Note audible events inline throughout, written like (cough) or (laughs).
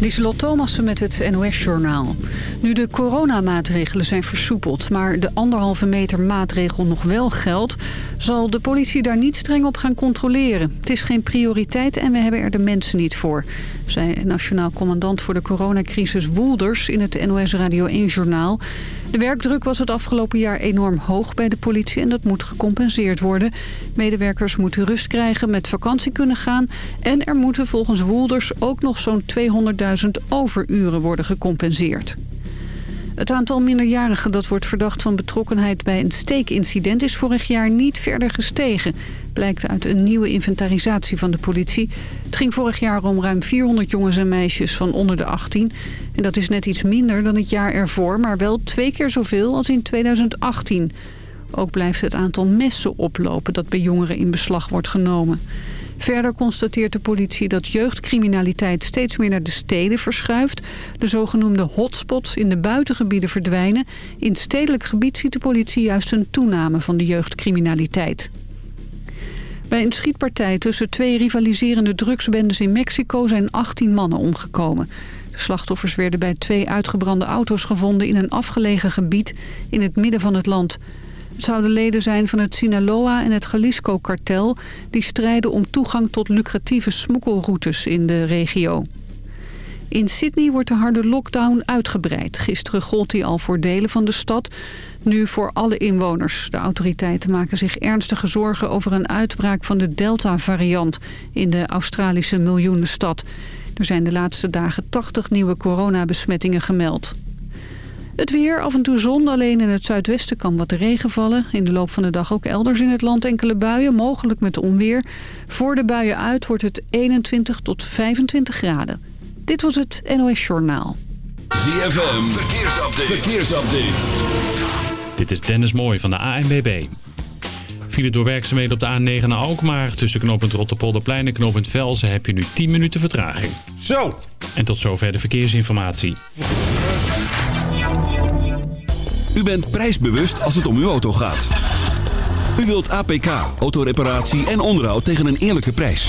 Lieselot Thomassen met het NOS-journaal. Nu de coronamaatregelen zijn versoepeld, maar de anderhalve meter maatregel nog wel geldt... zal de politie daar niet streng op gaan controleren. Het is geen prioriteit en we hebben er de mensen niet voor... zei nationaal commandant voor de coronacrisis Woelders in het NOS Radio 1-journaal. De werkdruk was het afgelopen jaar enorm hoog bij de politie en dat moet gecompenseerd worden. Medewerkers moeten rust krijgen, met vakantie kunnen gaan... en er moeten volgens Woelders ook nog zo'n 200.000 overuren worden gecompenseerd. Het aantal minderjarigen dat wordt verdacht van betrokkenheid bij een steekincident is vorig jaar niet verder gestegen. Blijkt uit een nieuwe inventarisatie van de politie. Het ging vorig jaar om ruim 400 jongens en meisjes van onder de 18. En dat is net iets minder dan het jaar ervoor, maar wel twee keer zoveel als in 2018. Ook blijft het aantal messen oplopen dat bij jongeren in beslag wordt genomen. Verder constateert de politie dat jeugdcriminaliteit steeds meer naar de steden verschuift. De zogenoemde hotspots in de buitengebieden verdwijnen. In stedelijk gebied ziet de politie juist een toename van de jeugdcriminaliteit. Bij een schietpartij tussen twee rivaliserende drugsbendes in Mexico zijn 18 mannen omgekomen. De slachtoffers werden bij twee uitgebrande auto's gevonden in een afgelegen gebied in het midden van het land. Het zouden leden zijn van het Sinaloa en het Jalisco-kartel... die strijden om toegang tot lucratieve smokkelroutes in de regio. In Sydney wordt de harde lockdown uitgebreid. Gisteren gold die al voor delen van de stad, nu voor alle inwoners. De autoriteiten maken zich ernstige zorgen over een uitbraak van de Delta-variant... in de Australische miljoenenstad. Er zijn de laatste dagen 80 nieuwe coronabesmettingen gemeld. Het weer, af en toe zon, alleen in het zuidwesten kan wat regen vallen. In de loop van de dag ook elders in het land enkele buien, mogelijk met onweer. Voor de buien uit wordt het 21 tot 25 graden. Dit was het NOS Journaal. ZFM, verkeersupdate. verkeersupdate. Dit is Dennis Mooij van de ANBB. File door werkzaamheden op de A9 naar Alkmaar. Tussen knooppunt Rotterpolderplein en knooppunt Velzen heb je nu 10 minuten vertraging. Zo! En tot zover de verkeersinformatie. U bent prijsbewust als het om uw auto gaat. U wilt APK, autoreparatie en onderhoud tegen een eerlijke prijs.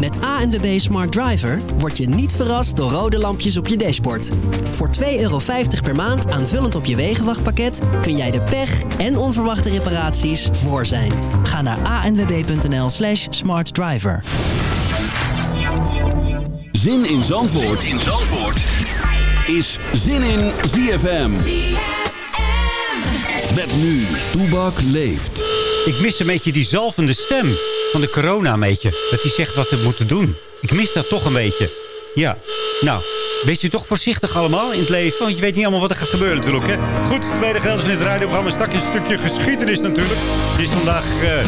met ANWB Smart Driver word je niet verrast door rode lampjes op je dashboard. Voor 2,50 euro per maand aanvullend op je wegenwachtpakket... kun jij de pech en onverwachte reparaties voor zijn. Ga naar anwb.nl slash smartdriver. Zin in Zandvoort, zin in Zandvoort. is Zin in ZFM. Met nu, Toebak leeft. Ik mis een beetje die zalvende stem van de corona een beetje. Dat hij zegt wat we moeten doen. Ik mis dat toch een beetje. Ja, nou, wees je toch voorzichtig allemaal in het leven. Want je weet niet allemaal wat er gaat gebeuren natuurlijk. Hè? Goed, tweede gedeelte van het radioprogramma. Straks een stukje geschiedenis natuurlijk. Het is vandaag uh, eh,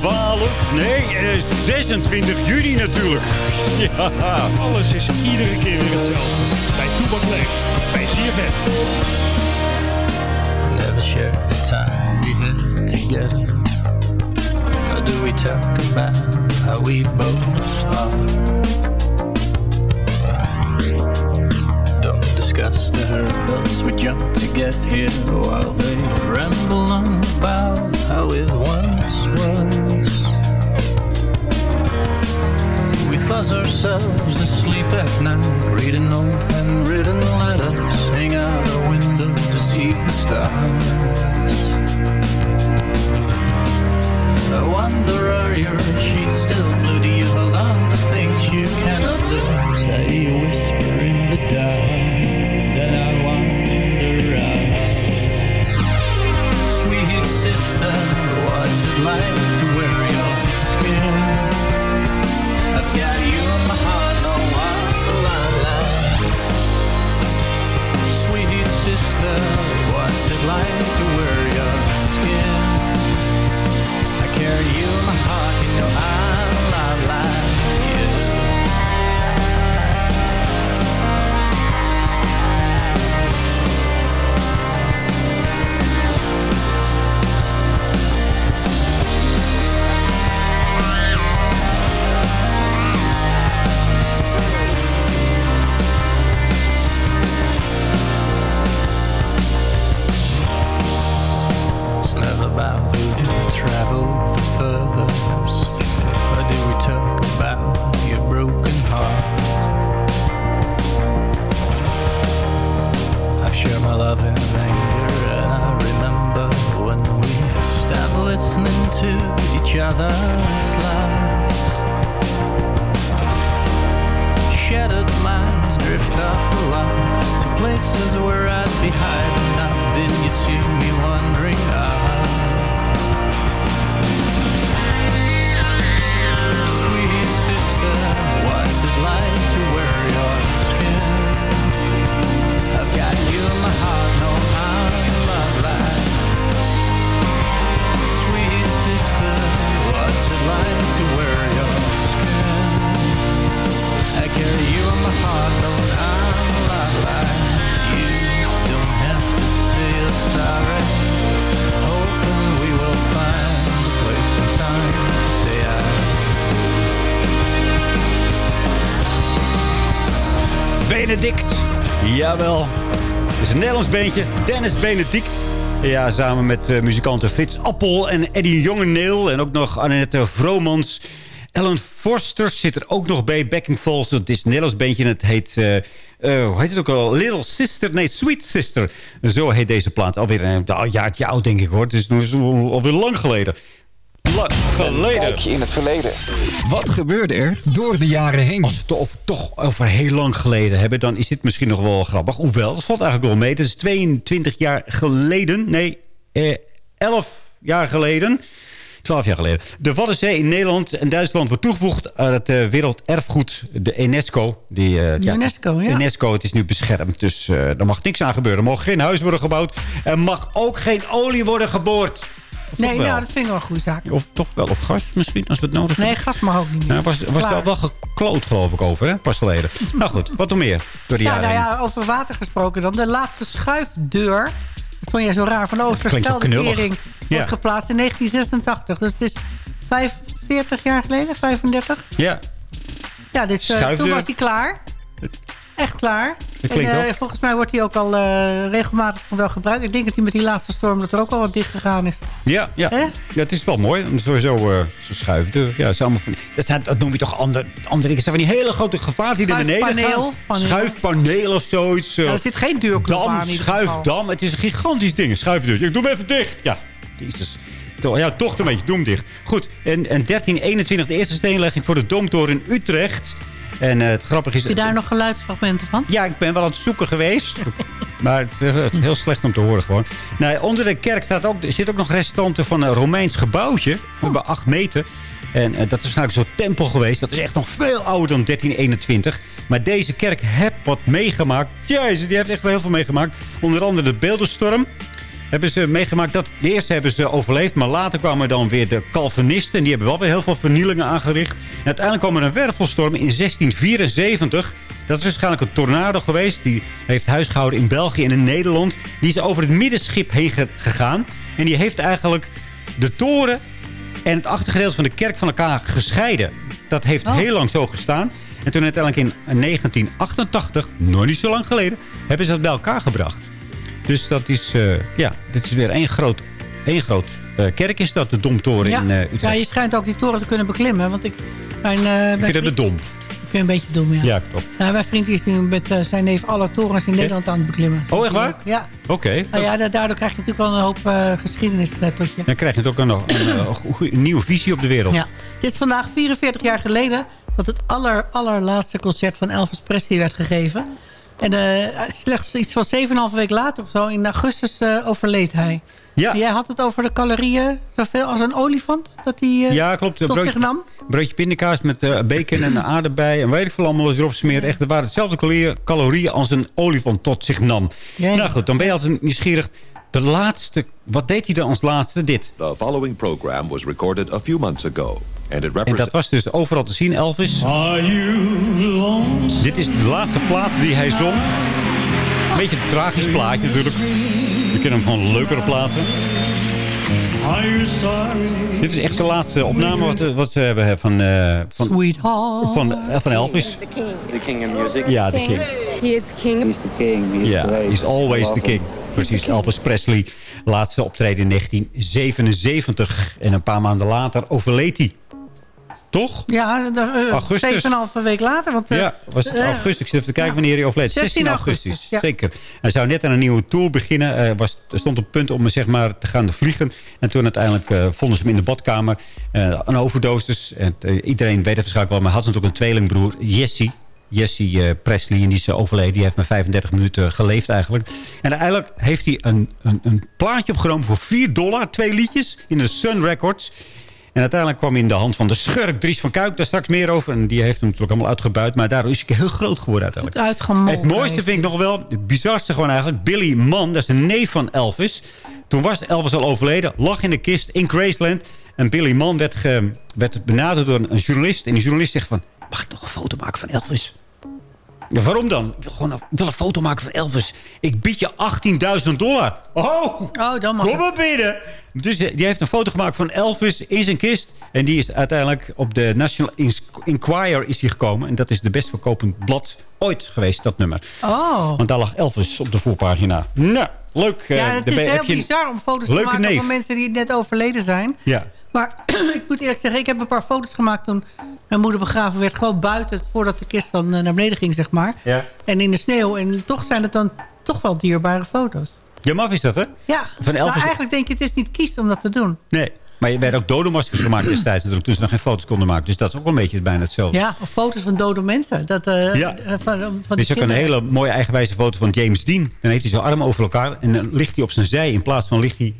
12, nee, uh, eh, 26 juni natuurlijk. (laughs) Ja. Alles is iedere keer weer hetzelfde. Bij Toebak Leeft, bij CFM. Never share the time we had together. Do we talk about how we both are? Don't discuss the hurdles we jump to get here while they ramble on about how it once was. We fuzz ourselves asleep at night, reading old handwritten letters, hang out a window to see the stars. I wonder are your cheeks still blue? You hold on to things you cannot lose? Say you whisper in the dark, then I wander out. Sweet sister, what's it like to wear your skin? I've got you in my heart, no Sweet sister, what's it like to wear your skin? I la. to each other's lives. Shattered minds drift off the line to places where I'd be hiding up. Didn't you see me wondering? Ah. Sweet sister, what's it like to wear Benedict. Jawel. Het is een Nederlands beentje. Dennis Benedict. Ja, samen met eh, muzikanten Frits Appel en Eddie Jongeneel. En ook nog Annette Vromans. Ellen Forster zit er ook nog bij. Backing Falls. Het is een Nederlands beentje en het heet... eh, eh, hoe heet het ook al? Little Sister. Nee, Sweet Sister. Zo heet deze plaat. Alweer een jaartje oud, denk ik hoor. Het is alweer lang geleden. Lang geleden. Kijkje in het verleden. Wat gebeurde er door de jaren heen? Als we het toch, toch over heel lang geleden hebben... dan is dit misschien nog wel grappig. Hoewel, dat valt eigenlijk wel mee. Het is 22 jaar geleden. Nee, eh, 11 jaar geleden. 12 jaar geleden. De Waddenzee in Nederland en Duitsland wordt toegevoegd aan het eh, werelderfgoed, de UNESCO. Die, eh, ja, UNESCO, ja. UNESCO, het is nu beschermd, dus eh er mag niks aan gebeuren. Er mag geen huis worden gebouwd. Er mag ook geen olie worden geboord. Nee, nou, dat vind ik wel een goede zaak. Of toch wel, of gas misschien, als we het nodig Nee, hebben. gas mag ook niet meer. Nou, was, was wel wel gekloot, geloof ik, over, hè? Pas geleden. nou goed, wat nog meer door Ja, jaren nou heen? ja, over water gesproken dan. De laatste schuifdeur. Dat vond jij zo raar. Van de kering Ja. wordt geplaatst in 1986. Dus het is 45 jaar geleden, 35. Ja, Ja, dus, eh, toen was hij klaar. Echt klaar. Dat klinkt en, eh, volgens mij wordt hij ook al eh, regelmatig wel gebruikt. Ik denk dat hij met die laatste storm dat er ook al wat dicht gegaan is. ja, ja. Ja het is wel mooi. Sowieso eh zo schuifdeur. Ja, van, dat, zijn, dat noem je toch ander, andere dingen. Dat zijn van die hele grote gevaar die naar beneden Schuifpaneel. gaan. Paneel. Schuifpaneel of zoiets. Ja, er zit geen deurknop dam, aan schuifdam. Het is een gigantisch ding. Schuifdeur. Ik doe hem even dicht. Ja, jezus. Ja, toch een beetje. Doe hem dicht. Goed, en, en 1321 de eerste steenlegging voor de Domtoren in Utrecht. En eh, het grappige is... Heb je daar nog geluidsfragmenten van? Ja, ik ben wel aan het zoeken geweest. (laughs) maar het is eh, heel slecht om te horen gewoon. Nou, onder de kerk staat ook, zit ook nog restanten van een Romeins gebouwtje. Van bij 8 meter. En eh, dat is waarschijnlijk zo'n tempel geweest. Dat is echt nog veel ouder dan 1321. Maar deze kerk heeft wat meegemaakt. Jezus, die heeft echt wel heel veel meegemaakt. Onder andere de beeldenstorm. Hebben ze meegemaakt. Dat, de eerste hebben ze overleefd. Maar later kwamen dan weer de Calvinisten. En die hebben wel weer heel veel vernielingen aangericht. En uiteindelijk kwam er een wervelstorm in 1674. Dat is waarschijnlijk een tornado geweest. Die heeft huisgehouden in België en in Nederland. Die is over het middenschip heen ge- gegaan. En die heeft eigenlijk de toren en het achtergedeelte van de kerk van elkaar gescheiden. Dat heeft Oh. heel lang zo gestaan. En toen uiteindelijk in 1988, nog niet zo lang geleden... hebben ze dat bij elkaar gebracht. Dus dat is, eh, ja, dit is weer één groot, één groot eh, kerk is dat, de Domtoren Ja. in eh, Utrecht. ja, je schijnt ook die toren te kunnen beklimmen. Want ik, mijn, eh, mijn Ik vind het dom. ik vind het een beetje dom, ja. Ja, klopt. Ja, mijn vriend is nu met zijn neef alle torens in Nederland aan het beklimmen. Oh, echt waar? Ja. Oké. Nou ja, da- daardoor krijg je natuurlijk wel een hoop geschiedenis tot je. Dan krijg je ook een, een nieuwe visie op de wereld. Ja. Het is vandaag 44 jaar geleden dat het aller, allerlaatste concert van Elvis Presley werd gegeven. En eh, slechts iets van 7,5 week later of zo, in augustus, eh, overleed hij. Ja. Jij had het over de calorieën, zoveel als een olifant, dat hij eh, Ja, klopt. Een tot broodje- zich nam. Broodje pindakaas met eh, bacon en aardbei en weet ik veel allemaal wat erop smeert. Echt, het waren hetzelfde calorieën, calorieën als een olifant tot zich nam. Nou goed, dan ben je altijd nieuwsgierig. De laatste, wat deed hij dan als laatste? Dit. The following program was recorded a few months ago, En dat was dus overal te zien, Elvis. Dit is de laatste plaat die hij zong. Een beetje een tragisch plaatje natuurlijk. We kennen hem van leukere platen. Dit is echt zijn laatste opname wat, wat ze hebben van, eh, van, van, eh, van Elvis. The king. the king of music. Ja, de king. He is king. He's the king. He's Ja, great. he's always the king. Precies, Elvis Presley. Laatste optreden in 1977. En een paar maanden later overleed hij. Toch? Ja, eh, Augustus. 7,5 week later. Want, eh, Ja, was het eh, augustus? Ik zit even te kijken ja. wanneer hij overleed. 16 16 augustus, augustus, ja. zeker. Hij zou net aan een nieuwe tour beginnen. Hij was, stond op het punt om zeg maar, te gaan vliegen. En toen uiteindelijk eh, vonden ze hem in de badkamer. eh, een overdosis. En, eh, iedereen weet het waarschijnlijk wel. Maar hij had natuurlijk een tweelingbroer, Jesse. Jesse eh, Presley, en die is eh, overleden. Die heeft maar 35 minuten geleefd eigenlijk. En uiteindelijk heeft hij een, een, een plaatje opgenomen voor 4 dollar. Twee liedjes in de Sun Records. En uiteindelijk kwam hij in de hand van de schurk Dries van Kuik. Daar straks meer over. En die heeft hem natuurlijk allemaal uitgebuit. Maar daardoor is hij heel groot geworden uiteindelijk. Het mooiste vind ik nog wel, het bizarste gewoon eigenlijk... Billy Mann, dat is een neef van Elvis. Toen was Elvis al overleden, lag in de kist in Graceland. En Billy Mann werd, ge, werd benaderd door een, een journalist. En die journalist zegt van... Mag ik nog een foto maken van Elvis? Waarom dan? Ik wil, gewoon, ik wil een foto maken van Elvis. Ik bied je 18.000 dollar. Oh, Oh, dan mag kom het. maar binnen. Dus eh, die heeft een foto gemaakt van Elvis in zijn kist. En die is uiteindelijk op de National Enquirer is die gekomen. En dat is de best verkopend blad ooit geweest, dat nummer. Oh. Want daar lag Elvis op de voorpagina. Nou, leuk. eh, Ja, het daarbij is heel bizar om foto's te maken neef. van mensen die net overleden zijn. Ja. Maar (clears throat) ik moet eerlijk zeggen, ik heb een paar foto's gemaakt toen mijn moeder begraven werd. Gewoon buiten, voordat de kist dan eh, naar beneden ging, zeg maar. Ja. En in de sneeuw. En toch zijn het dan toch wel dierbare foto's. Ja, maf is dat, hè? Ja, Van nou, Elvis- eigenlijk denk je, het is niet kies om dat te doen. Nee. Maar je werd ook dodenmaskers gemaakt destijds natuurlijk. Toen ze nog geen foto's konden maken. Dus dat is ook een beetje bijna hetzelfde. Ja, of foto's van dode mensen. Dat, eh, Ja. eh, Van, van Er is ook een hele mooie eigenwijze foto van James Dean. Dan heeft hij zijn armen over elkaar en dan ligt hij op zijn zij. In plaats van ligt hij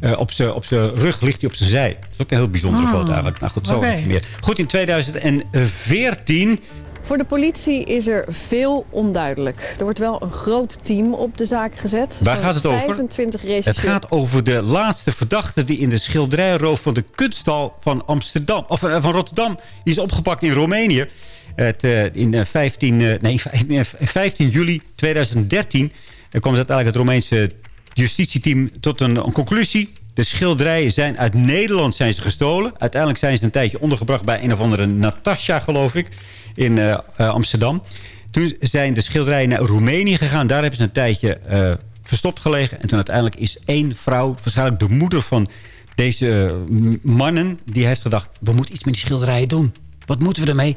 eh, op zijn op zijn rug, ligt hij op zijn zij. Dat is ook een heel bijzondere Ah, foto eigenlijk. Nou goed, zo oké. meer. Goed, in 2014... Voor de politie is er veel onduidelijk. Er wordt wel een groot team op de zaak gezet. Waar gaat het over? 25 Het gaat over de laatste verdachte die in de schilderijroof van de kunsthal van Amsterdam, of eh, van Rotterdam, die is opgepakt in Roemenië. Het, eh, in, eh, 15, eh, nee, in, 15 juli 2013 eh, kwam het uiteindelijk het Roemeense justitieteam tot een, conclusie. De schilderijen zijn uit Nederland zijn ze gestolen. Uiteindelijk zijn ze een tijdje ondergebracht bij een of andere Natasja, geloof ik, in eh, eh, Amsterdam. Toen zijn de schilderijen naar Roemenië gegaan. Daar hebben ze een tijdje eh, verstopt gelegen. En toen uiteindelijk is één vrouw, waarschijnlijk de moeder van deze mannen... die heeft gedacht, we moeten iets met die schilderijen doen. Wat moeten we ermee?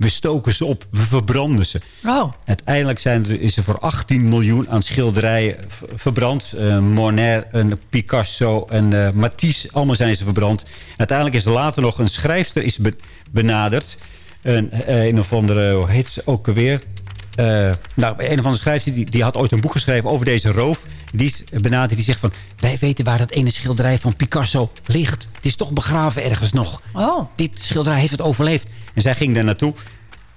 We stoken ze op, we verbranden ze. Oh, Uiteindelijk zijn er, is er voor 18 miljoen aan schilderijen verbrand. Eh, Monet, een Picasso en eh, Matisse, allemaal zijn ze verbrand. Uiteindelijk is er later nog een schrijfster is be- benaderd. Een, eh, een of andere, hoe heet ze ook alweer? Eh, nou, een of andere schrijfster die, die had ooit een boek geschreven over deze roof. Die is benaderd, die zegt van... wij weten waar dat ene schilderij van Picasso ligt. Het is toch begraven ergens nog. oh. Dit schilderij heeft het overleefd. En zij ging daar naartoe.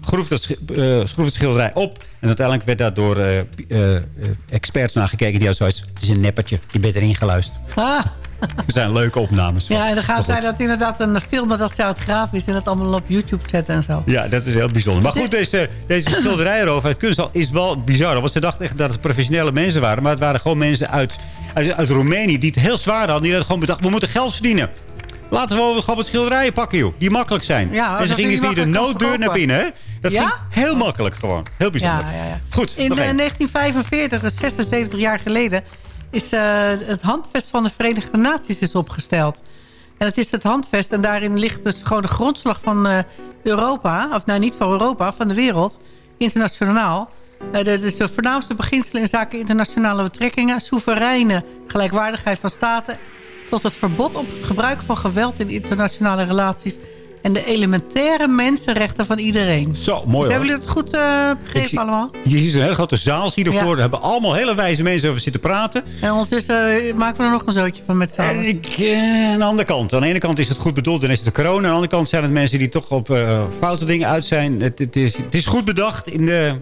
Groef, dat, eh, schroef het schilderij op. En uiteindelijk werd daar door eh, experts naar gekeken. Die hadden zoiets, het is een neppertje. Je bent erin geluisterd. Ah. (laughs) Zijn leuke opnames. Ja, en dan gaat zij dat inderdaad een film dat zij het graaf is... en dat allemaal op YouTube zetten en zo. Ja, dat is heel bijzonder. Maar goed, deze, deze (clears throat) schilderijroof uit kunsthal is wel bizar. Want ze dachten echt dat het professionele mensen waren. Maar het waren gewoon mensen uit, uit, uit Roemenië die het heel zwaar hadden. Die hadden gewoon bedacht, we moeten geld verdienen. Laten we gewoon wat schilderijen pakken, joh. Die makkelijk zijn. Ja, en ze gingen via de nooddeur naar binnen, hè? Dat Ja? ging heel makkelijk gewoon. Heel bijzonder. Ja, ja, ja. Goed, In nog eh, één. 1945, dus 76 jaar geleden... is eh, het handvest van de Verenigde Naties is opgesteld. En het is het handvest en daarin ligt dus gewoon de grondslag van eh, Europa... of nou niet van Europa, van de wereld, internationaal... Eh, dat is de voornaamste beginselen in zaken internationale betrekkingen... soevereine gelijkwaardigheid van staten... tot het verbod op het gebruik van geweld in internationale relaties... en de elementaire mensenrechten van iedereen. Zo, mooi Dus hoor. hebben jullie het goed eh, Ik begrepen zie- allemaal? Je ziet een hele grote zaal zie je ervoor. Ja. Daar hebben allemaal hele wijze mensen over zitten praten. En ondertussen eh, maken we er nog een zootje van met z'n En allen. ik, eh, aan de andere kant. Aan de ene kant is het goed bedoeld en is het de corona. Aan de andere kant zijn het mensen die toch op eh, foute dingen uit zijn. Het, het, is, het is goed bedacht in, de,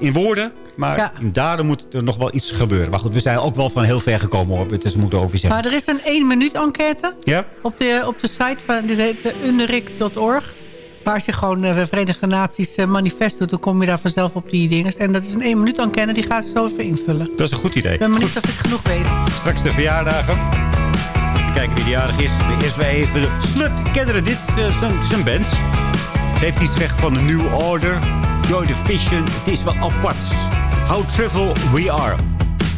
in woorden. Maar Ja. moet er nog wel iets gebeuren. Maar goed, we zijn ook wel van heel ver gekomen. Hoor. Het is moeten over zeggen. Maar er is een 1 minuut enquête Ja? op de, op de site van dit heet eh, underik.org. Maar als je gewoon de Verenigde Naties eh, manifest doet, dan kom je daar vanzelf op die dingen. En dat is een 1 minuut enquête, die gaat zo even invullen. Ik Dat is een goed idee. ben benieuwd of ik genoeg weet. Straks de verjaardagen. Kijken wie de jarig is. Eerst weer even de slut. Kennen dit? eh, zijn- zijn band. Het heeft iets weg van de New Order. Joy Division. Het is wel apart. How trivial we are.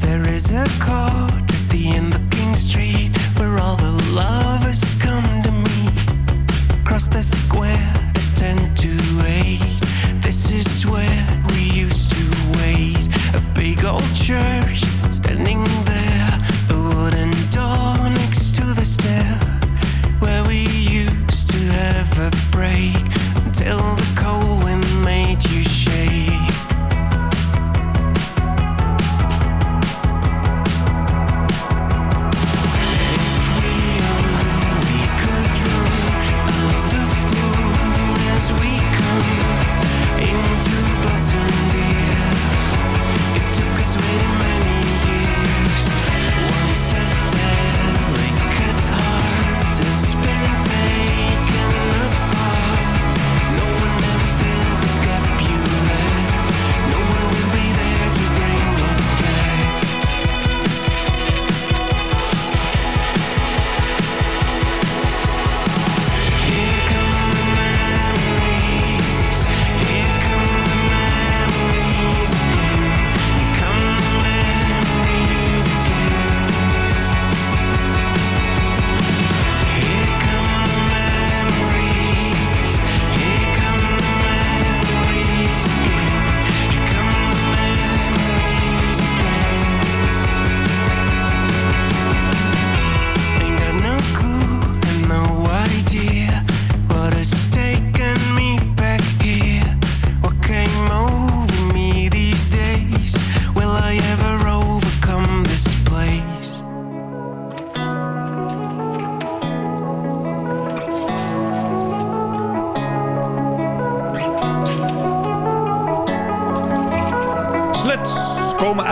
There is a court at the end of King Street where all the lovers come to meet. The square at 10 to 8. This is where we used to wait. A big old church standing there, a wooden door next to the stair. Where we used to have a break until the cold wind made you shake.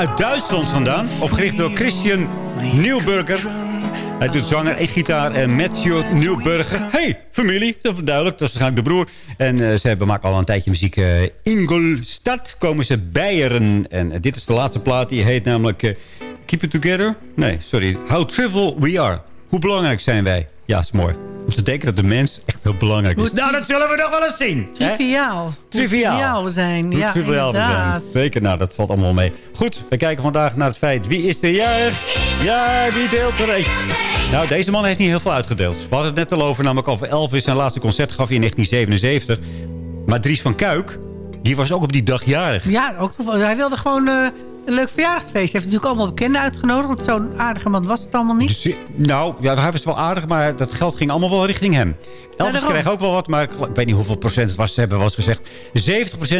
Uit Duitsland vandaan. Opgericht door Christian Nieuwburger. Hij doet zanger en gitaar. En Matthew Nieuwburger. Hey, familie. Dat is duidelijk. Dat is waarschijnlijk de broer. En eh, ze hebben, maken al een tijdje muziek. eh Ingolstadt komen ze Beieren. En eh, dit is de laatste plaat. Die heet namelijk Keep It Together. Nee, sorry. How Trivial We Are. Hoe belangrijk zijn wij? Ja, is mooi. Om te denken dat de mens echt heel belangrijk is. Nou, dat zullen we nog wel eens zien. hè? Triviaal. Triviaal. triviaal we zijn. Ja, triviaal we zijn. inderdaad. Zeker, nou, dat valt allemaal mee. Goed, we kijken vandaag naar het feit. Wie is er jarig? Ja, wie deelt er een? Nou, deze man heeft niet heel veel uitgedeeld. We hadden het net al over, namelijk over Elvis. Zijn laatste concert gaf hij in 1977. Maar Dries van Kuik, die was ook op die dag jarig. Ja, ook toevallig. Hij wilde gewoon eh, een leuk verjaardagsfeest. Hij heeft natuurlijk allemaal bekenden uitgenodigd. Want zo'n aardige man was het allemaal niet. Dus, nou, ja, hij was wel aardig, maar dat geld ging allemaal wel richting hem. Elvis kreeg ook wel wat, maar ik ik weet niet hoeveel procent het was. Ze hebben wel eens gezegd,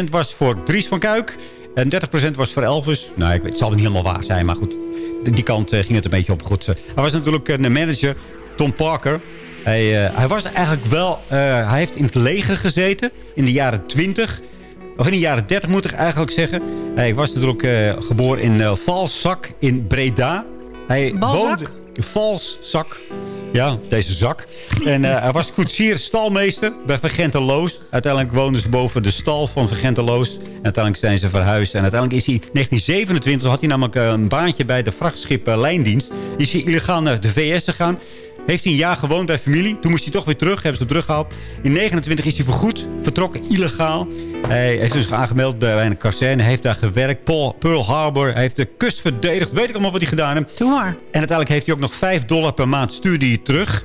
70% was voor Dries van Kuik en 30% was voor Elvis. Nou, ik weet, het zal niet helemaal waar zijn, maar goed. Die kant eh, ging het een beetje op goed. Hij was natuurlijk een manager, Tom Parker. Hij, eh, hij was eigenlijk wel... eh, hij heeft in het leger gezeten in de jaren 20... Of in de jaren 30 moet ik eigenlijk zeggen. Hij was natuurlijk eh, geboren in eh Valzak in Breda. Hij Balzak? woonde... Valszak. Ja, deze zak. (laughs) En eh, hij was koetsier, stalmeester bij Vergenteloos. Uiteindelijk woonden ze boven de stal van Vergenteloos. En uiteindelijk zijn ze verhuisd. En uiteindelijk is hij in 1927, had hij namelijk een baantje bij de vrachtschip Lijndienst. Is hij illegaal naar de VS gegaan. Heeft hij een jaar gewoond bij familie. Toen moest hij toch weer terug. Hebben ze hem teruggehaald. In 29 is hij voorgoed vertrokken, illegaal. Hij heeft zich aangemeld bij een kazerne. Heeft daar gewerkt. Paul, Pearl Harbor. Hij heeft de kust verdedigd. Weet ik allemaal wat hij gedaan heeft. Doe maar. En uiteindelijk heeft hij ook nog 5 dollar per maand stuurde hij terug.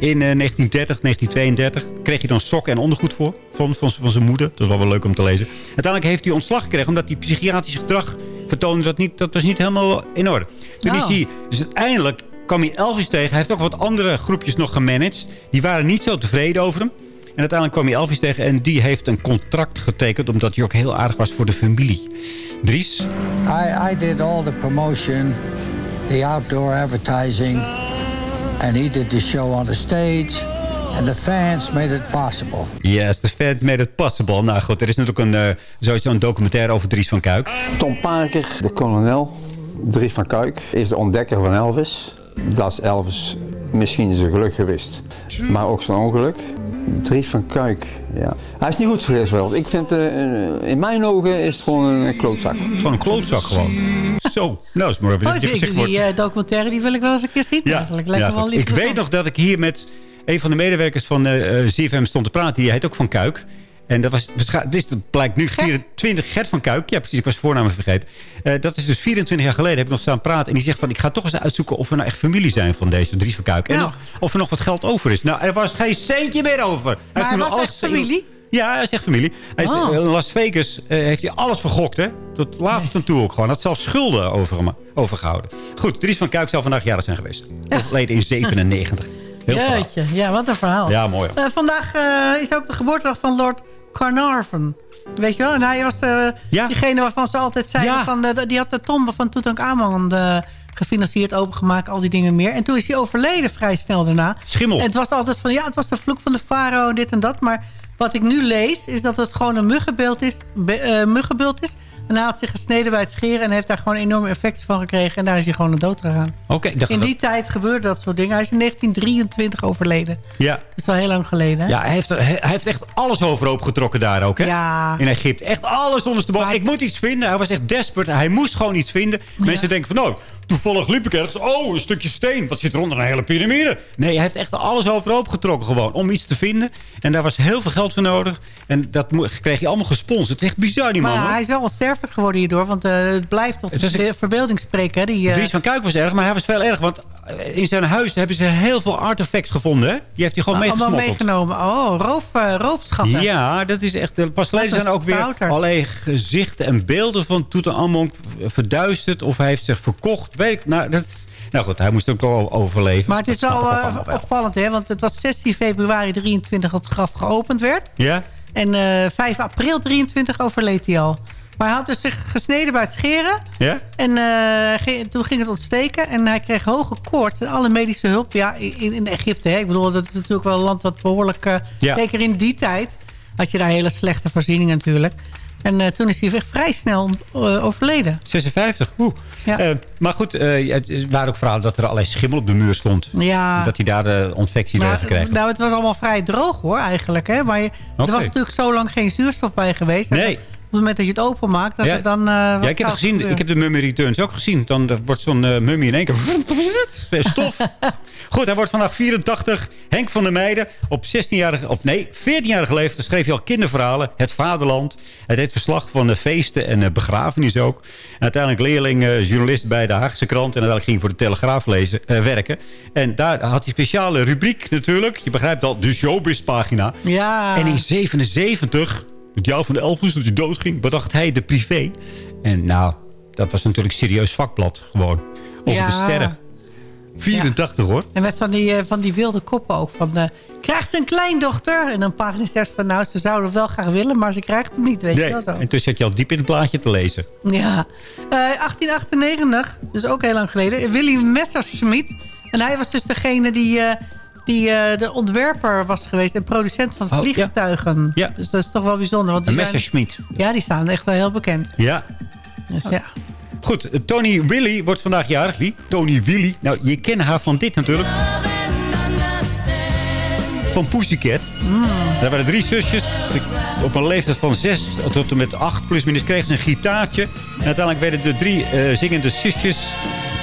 In eh, 1930, 1932 kreeg hij dan sokken en ondergoed voor. Van, van, van zijn moeder. Dat is wel wel leuk om te lezen. Uiteindelijk heeft hij ontslag gekregen. Omdat hij psychiatrisch gedrag vertoonde. Dat, niet, dat was niet helemaal in orde. Toen is Oh. hij... Dus uiteindelijk kwam hij Elvis tegen. Hij heeft ook wat andere groepjes nog gemanaged. Die waren niet zo tevreden over hem. En uiteindelijk kwam hij Elvis tegen. En die heeft een contract getekend. Omdat hij ook heel aardig was voor de familie. Dries? I, I did all the promotion, the outdoor advertising, and he did the show on the stage, and the fans made it possible. Yes, the fans made it possible. Nou goed, er is natuurlijk een, eh, sowieso een documentaire over Dries van Kuik. Tom Parker, de kolonel, Dries van Kuik, is de ontdekker van Elvis. Dat is Elvis misschien zijn geluk geweest, maar ook zijn ongeluk. Dries van Kuik, ja. Hij is niet goed geweest wel. Ik vind, eh, in mijn ogen is het gewoon een klootzak. Gewoon een klootzak gewoon. Zo, nou is maar even Oh, je die, gezegd wordt. die eh, documentaire die wil ik wel eens een keer zien. Ja, eigenlijk. Lijkt me ja, wel ik weet nog dat ik hier met een van de medewerkers van eh, eh, ZFM stond te praten. Die heet ook Van Kuik. En dat was, waarschijn- dit is, dat blijkt nu 24 Gert van Kuik. Ja, precies. Ik was zijn voornaam vergeten. Eh, dat is dus 24 jaar geleden. Heb ik nog staan praten. En die zegt van, ik ga toch eens uitzoeken of we nou echt familie zijn van deze Dries van Kuik. En Nou. of, er nog wat geld over is. Nou, er was geen centje meer over. Hij Maar was echt familie? Ja, hij is echt familie. Hij is, Oh. in Las Vegas eh, heeft hij alles vergokt, hè? Tot laatst aan toe ook gewoon. Had zelfs schulden over, overgehouden. Goed, Dries van Kuik zou vandaag jarig zijn geweest. Overleden in 97. Heel. Jeetje, ja, wat een verhaal. Ja, mooi. Eh, vandaag eh, is ook de geboortedag van Lord Carnarvon. Weet je wel? En hij was eh, Ja. diegene waarvan ze altijd zeiden... Ja. Van, de, die had de tombe van Tutankhamon eh gefinancierd, opengemaakt, al die dingen meer. En toen is hij overleden vrij snel daarna. Schimmel. En het was altijd van, ja, het was de vloek van de farao, dit en dat. Maar wat ik nu lees, is dat het gewoon een muggenbeeld is. be- eh, muggenbeeld is. En hij had zich gesneden bij het scheren en heeft daar gewoon enorme effecten van gekregen. En daar is hij gewoon aan dood gegaan. Oké, In dat- die tijd gebeurde dat soort dingen. Hij is in 1923 overleden. Ja. Dat is wel heel lang geleden. Hè? Ja, hij heeft, hij heeft echt alles overhoop getrokken daar ook, hè? Ja. In Egypte. Echt alles ondersteboven. Ik moet iets vinden. Hij was echt desperate. Hij moest gewoon iets vinden. Mensen denken van, nou, toevallig liep ik ergens. Oh, een stukje steen. Wat zit er onder een hele piramide? Nee, hij heeft echt alles overhoop getrokken gewoon. Om iets te vinden. En daar was heel veel geld voor nodig. En dat kreeg hij allemaal gesponsord. Het is echt bizar, die man. Maar hoor. hij is wel onsterfelijk geworden hierdoor. Want eh, het blijft tot de verbeelding spreken. Hè? Die, eh, Dries van Kuik was erg, maar hij was veel erg. Want eh, in zijn huis hebben ze heel veel artefacts gevonden. Hè? Die heeft hij gewoon allemaal meegesmokkeld. meegenomen. Oh, roof, eh, roofschatten. Ja, dat is echt... eh, Pas geleden een zijn ook weer allerlei gezichten en beelden van Tutankhamon verduisterd. Of hij heeft zich verkocht. Weet ik, nou, dat, nou goed, hij moest ook wel overleven. Maar het is wel eh, wel. opvallend, hè? Want het was 16 februari 23 dat het graf geopend werd. Ja? En eh 5 april 23 overleed hij al. Maar hij had dus zich gesneden bij het scheren. Ja? En eh, ging- toen ging het ontsteken. En hij kreeg hoge koorts en alle medische hulp. Ja, in, in Egypte. Hè. Ik bedoel, dat is natuurlijk wel een land wat behoorlijk... eh, Ja. Zeker in die tijd had je daar hele slechte voorzieningen natuurlijk. En eh, toen is hij vrij snel eh, overleden. 56, oeh. Eh, maar goed, het waren ook verhalen dat er allerlei schimmel op de muur stond. Ja. Dat hij daar de infectie door heeft Maar, gekregen. nou, het was allemaal vrij droog hoor, eigenlijk. Hè? Maar je- er was natuurlijk zo lang geen zuurstof bij geweest. Nee. Op het moment dat je het openmaakt, dat Ja. het dan... eh, Ja, ik heb, gezien, gebeuren. ik heb de Mummy Returns ook gezien. Dan wordt zo'n eh, mummy in één keer... (laughs) Stof. Goed, hij wordt vandaag 84. Henk van der Meijden. Op 16-jarige... Of nee, 14-jarige leeftijd schreef hij al kinderverhalen. Het Vaderland. Hij deed verslag van de feesten en begrafenissen ook. En uiteindelijk leerling, eh, journalist bij de Haagse krant. En uiteindelijk ging hij voor de Telegraaf lezen, werken. En daar had hij een speciale rubriek natuurlijk. Je begrijpt al, de showbiz-pagina. Ja. En in 77, het jaar van de Elvis, dat hij doodging, bedacht hij de privé. En nou, dat was natuurlijk serieus vakblad gewoon. Over Ja. de sterren. 84 hoor. En met van die, eh, van die wilde koppen ook. Van, eh, krijgt ze een kleindochter? En dan pagina zegt van, nou, ze zouden wel graag willen, maar ze krijgt hem niet, weet je wel zo. En toen zat je al diep in het plaatje te lezen. Ja. Eh, 1898, dus ook heel lang geleden. Willy Messerschmidt. En hij was dus degene die, eh, die eh, de ontwerper was geweest... en producent van Oh, vliegtuigen. Ja. Dus dat is toch wel bijzonder. Want die Messerschmidt. Ja, die staan echt wel heel bekend. Ja. Dus ja. Goed, Tony Willy wordt vandaag jarig. Wie? Tony Willy. Nou, je kent haar van dit natuurlijk. Van Pussycat. Daar waren drie zusjes. Op een leeftijd van zes tot en met acht plus minus kregen ze een gitaartje. En uiteindelijk werden de drie eh, zingende zusjes...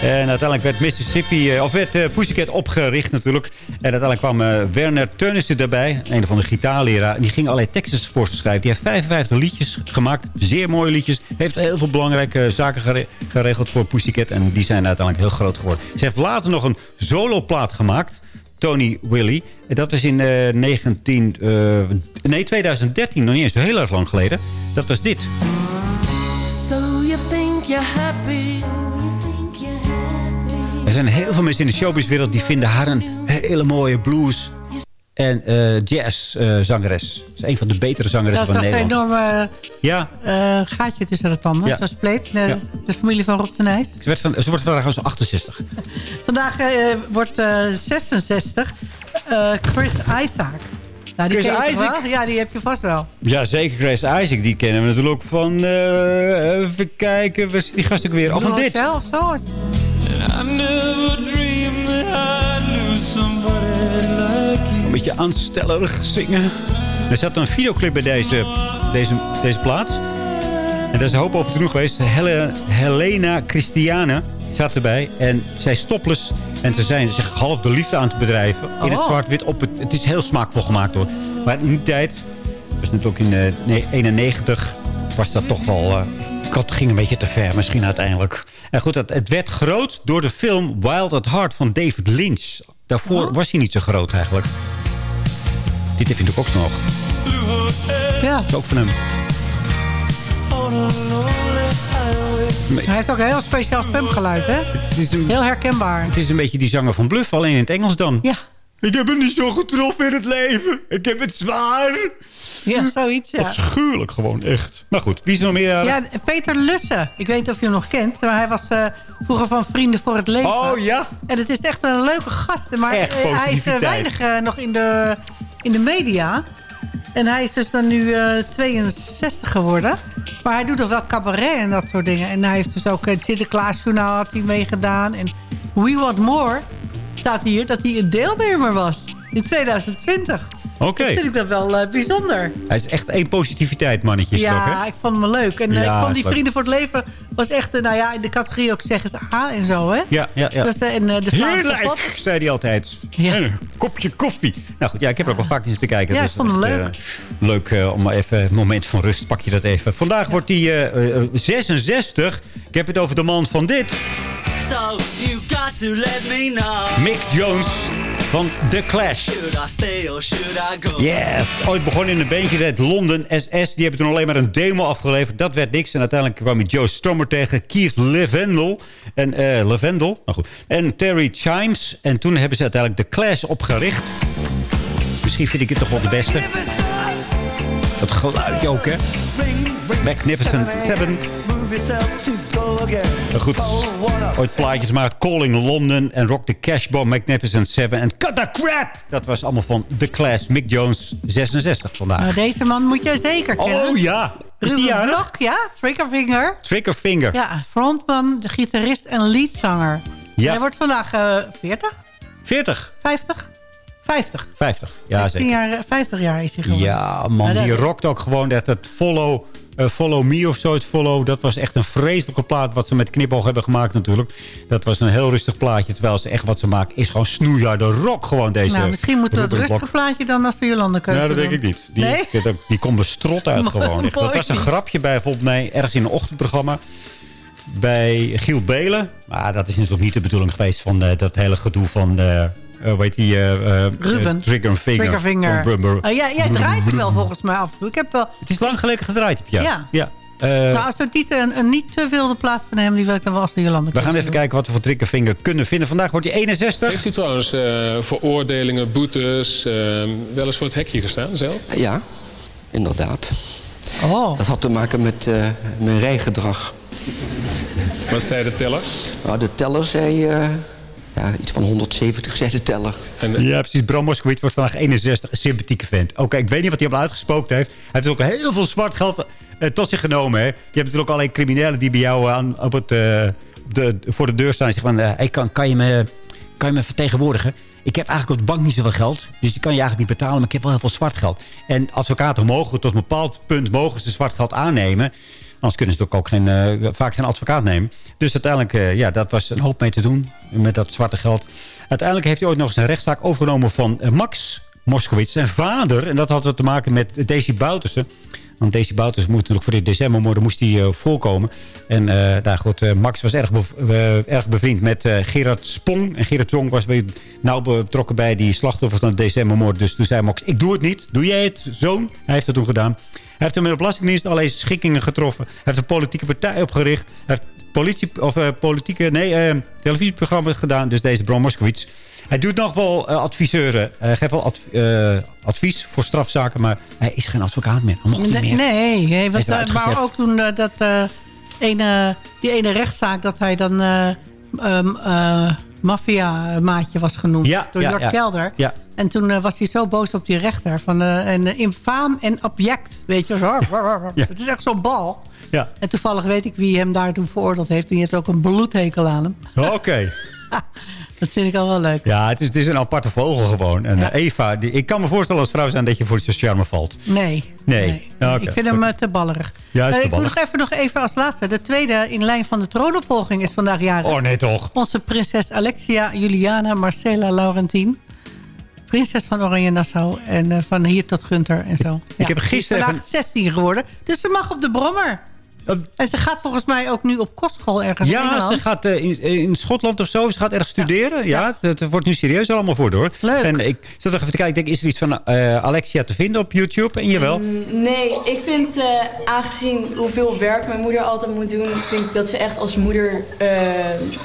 En uiteindelijk werd Mississippi, eh, of werd eh, Pussycat opgericht natuurlijk. En uiteindelijk kwam eh, Werner Teunissen erbij, een van de gitaarleraar. Die ging allerlei teksten voor schrijven. Die heeft 55 liedjes gemaakt, zeer mooie liedjes. Heeft heel veel belangrijke zaken gere- geregeld voor Pussycat. En die zijn uiteindelijk heel groot geworden. Ze heeft later nog een soloplaat gemaakt. Tony Willy. Dat was in eh 19, eh, nee, 2013, nog niet eens heel erg lang geleden. Dat was dit. So you think you're happy? Er zijn heel veel mensen in de showbizwereld die vinden haar een hele mooie blues en eh jazz-zangeres. Ze is een van de betere zangeressen Dat is van toch een Nederland. enorme Ja, eh, gaatje tussen de tanden. Ja. Zo'n spleet. Nee, Ja. Dat is de familie van Rob de Nijs. ze, werd van, ze wordt vandaag als 68. (laughs) Vandaag eh, wordt eh, 66 eh, Chris Isaac. Nou, die Chris ken je toch Isaac? wel? Ja, die heb je vast wel. Ja, zeker Grace Isaac. Die kennen we natuurlijk ook van... eh, even kijken, die gast ook weer? Of van dit. Of zo. Een beetje aanstellerig zingen. Er zat een videoclip bij deze, deze, deze plaats. En daar is een hoop over te doen geweest. Helena Christiane zat erbij. En zij is topless. En ze zijn zich half de liefde aan het bedrijven. In het Oh. zwart-wit. op Het, het is heel smaakvol gemaakt hoor. Maar in die tijd was natuurlijk in eh, nee, 91 was dat toch wel... eh, dat ging een beetje te ver misschien uiteindelijk. En goed, het, het werd groot door de film Wild at Heart van David Lynch. Daarvoor was hij niet zo groot eigenlijk. Dit heb je natuurlijk ook nog. Ja. Dat is ook van hem. Hij heeft ook een heel speciaal stemgeluid, hè? Heel herkenbaar. Het is een beetje die zanger van Bluff, alleen in het Engels dan. Ja. Ik heb het niet zo getroffen in het leven. Ik heb het zwaar. Ja, zoiets, ja. Afschuwelijk gewoon, echt. Maar goed, wie is er nog meer? Ja, Peter Lussen. Ik weet niet of je hem nog kent. Maar hij was eh, vroeger van Vrienden voor het Leven. Oh, ja. En het is echt een leuke gast. Maar eh, hij is eh, weinig nog in de, in de media. En hij is dus dan nu eh, 62 geworden. Maar hij doet nog wel cabaret en dat soort dingen. En hij heeft dus ook het Sinterklaasjournaal had hij meegedaan. En We Want More staat hier dat hij een deelnemer was. In 2020. Oké. Dat vind ik dat wel eh, bijzonder. Hij is echt één positiviteit, mannetje. ook, Ja, hè? ik vond hem leuk. En eh, Ja, ik vond die leuk. Vrienden voor het Leven was echt, eh, nou ja, in de categorie ook zeggen ze A en zo, hè? Ja, ja, ja. Eh, en, eh, de. Heerlijk, zei hij altijd. En een kopje koffie. Nou goed, ja, ik heb er ook wel vaak eens te kijken. Ja, Dus ik vond hem leuk. eh, leuk eh, om maar even een moment van rust. Pak je dat even. Vandaag wordt hij eh, eh, 66. Ik heb het over de man van dit. So Mick Jones van The Clash. Should I stay or should I go? Yes, ooit begonnen in een bandje dat London SS. Die hebben toen alleen maar een demo afgeleverd. Dat werd niks. En uiteindelijk kwam hij Joe Strummer tegen. Keith Lavendel. En, eh Lavendel. Nou goed. En Terry Chimes. En toen hebben ze uiteindelijk The Clash opgericht. Misschien vind ik het toch wel de beste. Dat geluidje ook, hè? Magnificent Seven. Maar goed, ooit plaatjes gemaakt. Calling London en Rock the Cash Bomb, Magnificent Seven en Cut the Crap. Dat was allemaal van The Clash. Mick Jones, 66 vandaag. Nou, deze man moet jij zeker kennen. Oh ja, is die? Blok, ja. Triggerfinger. Triggerfinger. Ja, frontman, de gitarist en leadzanger. Ja. Hij wordt vandaag eh 40? 40, 50? 50. 50. Ja, 10 zeker. jaar, eh, 50 jaar is hij geworden. Ja, man, Ja, die rockt ook gewoon dat het follow, eh, follow Me of zoiets. Follow, dat was echt een vreselijke plaat wat ze met knipoog hebben gemaakt natuurlijk. Dat was een heel rustig plaatje. Terwijl ze echt wat ze maken is gewoon snoeiharde rock gewoon deze. nou, misschien moeten we Blok. rustige plaatje dan als de Jolande keuze Ja, dat denk ik niet. Die, nee? die, die komt de strot uit (laughs) gewoon. Echt. Dat was een grapje bij volgens mij ergens in een ochtendprogramma. Bij Giel Belen. Maar dat is natuurlijk niet de bedoeling geweest van eh, dat hele gedoe van... eh eh, hoe heet die? eh, eh, Ruben. eh, Triggerfinger. Triggerfinger. Oh, ja, jij draait het wel volgens mij af en toe. Ik heb wel... Het is lang geleden gedraaid, heb je. Ja. ja. Eh, nou, als het niet een, een niet te wilde plaat van hem, die wil ik dan wel als we gaan even kijken wat we voor Triggerfinger kunnen vinden. Vandaag wordt hij 61. Heeft u trouwens eh, veroordelingen, boetes, eh, wel eens voor het hekje gestaan zelf? Ja, inderdaad. Oh. Dat had te maken met eh, mijn rijgedrag. Wat zei de teller? Nou, de teller zei... eh, ja, iets van 170, zei de teller. Ja, precies. Bram Moskowitz wordt vandaag 61. Een sympathieke vent. Oké, ik weet niet wat hij op uitgespookt heeft. Hij heeft ook heel veel zwart geld eh, tot zich genomen. Hè. Je hebt natuurlijk allerlei criminelen die bij jou aan, op het, eh, de, voor de deur staan. En zeggen van, eh, hey, kan, kan, je me, kan je me vertegenwoordigen? Ik heb eigenlijk op de bank niet zoveel geld. Dus die kan je eigenlijk niet betalen. Maar ik heb wel heel veel zwart geld. En advocaten mogen tot een bepaald punt mogen ze zwart geld aannemen. Anders kunnen ze ook geen, eh, vaak geen advocaat nemen. Dus uiteindelijk, eh, ja, dat was een hoop mee te doen met dat zwarte geld. Uiteindelijk heeft hij ooit nog eens een rechtszaak overgenomen van eh, Max Moskowitz, zijn vader. En dat had te maken met Daisy Boutersen. Want Daisy Boutersen moest natuurlijk voor dit decembermoorden moest voorkomen. En daar goed, Max was erg, bev- erg bevriend met Gerard Spong. En Gerard Spong was bij, nauw betrokken bij die slachtoffers van de decembermoord. Dus toen zei Max, ik doe het niet. Doe jij het, zoon? Hij heeft het toen gedaan. Hij heeft de Belastingdienst allerlei schikkingen getroffen. Hij heeft een politieke partij opgericht. Hij heeft politie, of, eh, politieke, nee, eh, televisieprogramma's gedaan. Dus deze Bram Moskowitz. Hij doet nog wel eh, adviseuren. Hij geeft wel adv- advies voor strafzaken. Maar hij is geen advocaat meer. Hij mocht niet Nee, meer. nee hij was daar- maar ook toen dat ene, die ene rechtszaak... dat hij dan um, maffia-maatje was genoemd Ja, door ja, Jort ja. Kelder. Ja. En toen eh, was hij zo boos op die rechter. Van, eh, en eh, infaam en object. Weet je, zo. Het is echt zo'n bal. Ja. En toevallig weet ik wie hem daartoe veroordeeld heeft. Die heeft ook een bloedhekel aan hem. Oké. (laughs) Dat vind ik al wel leuk. Ja, het is, het is een aparte vogel gewoon. En Ja. Eva, die, ik kan me voorstellen als vrouw zijn dat je voor zijn charme valt. Nee. Nee. Oké. Ik vind hem te ballerig. Ja, is te ik ballerig. nog even, nog even als laatste. De tweede in lijn van de troonopvolging is vandaag jarig. Oh, nee toch? Onze prinses Alexia Juliana Marcella Laurentien. Prinses van Oranje Nassau. En eh, van hier tot Gunter en zo. ik heb gisteren Ze is vandaag even- 16 geworden. Dus ze mag op de brommer. En ze gaat volgens mij ook nu op kostschool ergens in Ja, ze gaat eh, in, in Schotland of zo. Ze gaat ergens studeren. Ja, Het, het wordt nu serieus allemaal voor door. Leuk. En ik zat nog even te kijken. Ik denk, is er iets van eh, Alexia te vinden op YouTube? En jawel. Mm, Nee, ik vind, eh, aangezien hoeveel werk mijn moeder altijd moet doen... vind ik dat ze echt als moeder, eh,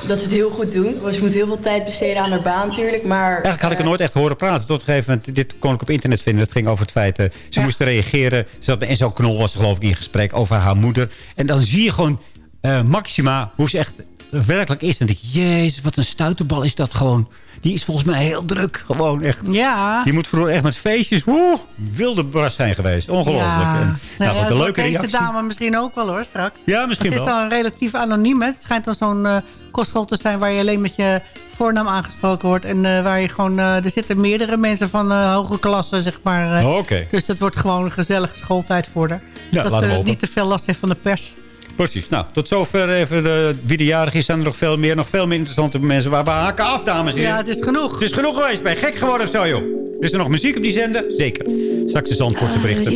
dat ze het heel goed doet. Ze moet heel veel tijd besteden aan haar baan natuurlijk, maar... Eigenlijk had ik er nooit echt horen praten. Tot op een gegeven moment, dit kon ik op internet vinden. Het ging over het feit, eh, ze moest reageren. Ze zat met Enzo Knol, was ze geloof ik in gesprek over haar moeder. En dan zie je gewoon eh, Maxima, hoe ze echt werkelijk is. En dan denk je, jezus, wat een stuiterbal is dat gewoon. Die is volgens mij heel druk. Gewoon echt. Ja. Die moet vroeger echt met feestjes, woe, wilde bras zijn geweest. Ongelooflijk. Ja. En, nou, een dat leuke reactie. deze dame misschien ook wel hoor, straks. Ja, misschien wel. is dan relatief anoniem. Hè. Het schijnt dan zo'n eh, kostschool te zijn... waar je alleen met je voornaam aangesproken wordt. En eh, waar je gewoon... eh, er zitten meerdere mensen van eh, hoge klasse, zeg maar. Oh, oké. Dus dat wordt gewoon een gezellige schooltijd voor haar. Ja, dat ze niet te veel last heeft van de pers. Precies. Nou, tot zover even de, wie de jarig is. Zijn er nog veel meer, nog veel meer interessante mensen. Waar we haken af, dames en heren. Ja, het is genoeg. Het is genoeg geweest. Ben je gek geworden of zo, joh? Is er nog muziek op die zender? Zeker. Straks de Zandvoortse berichten.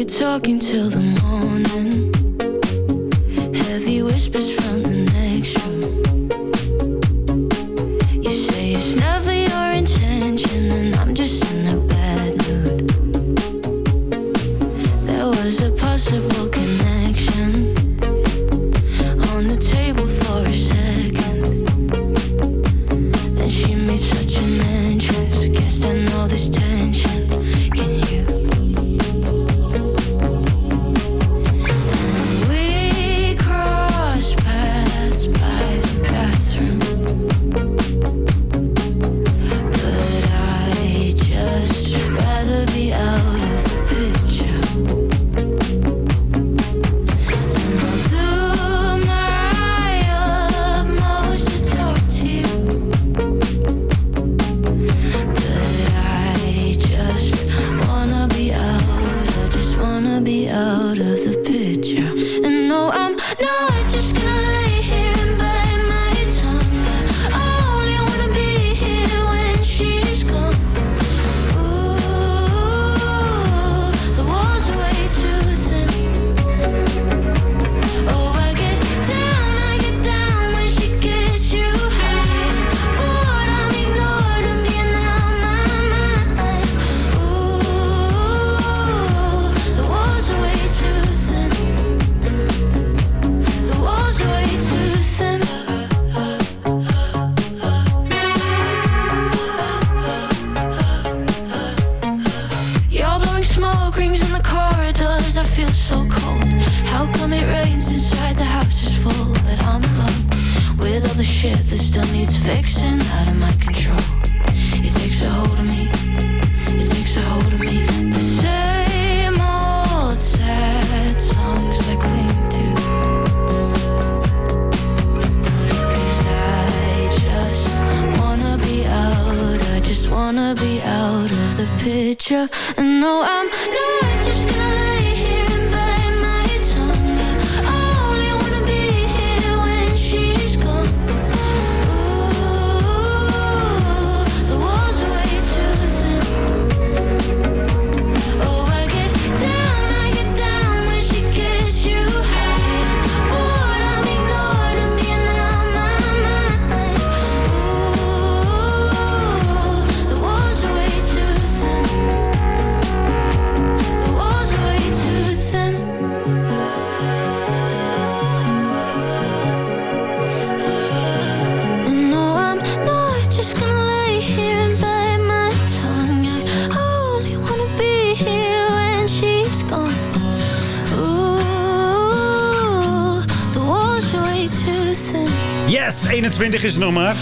20 is nog maar.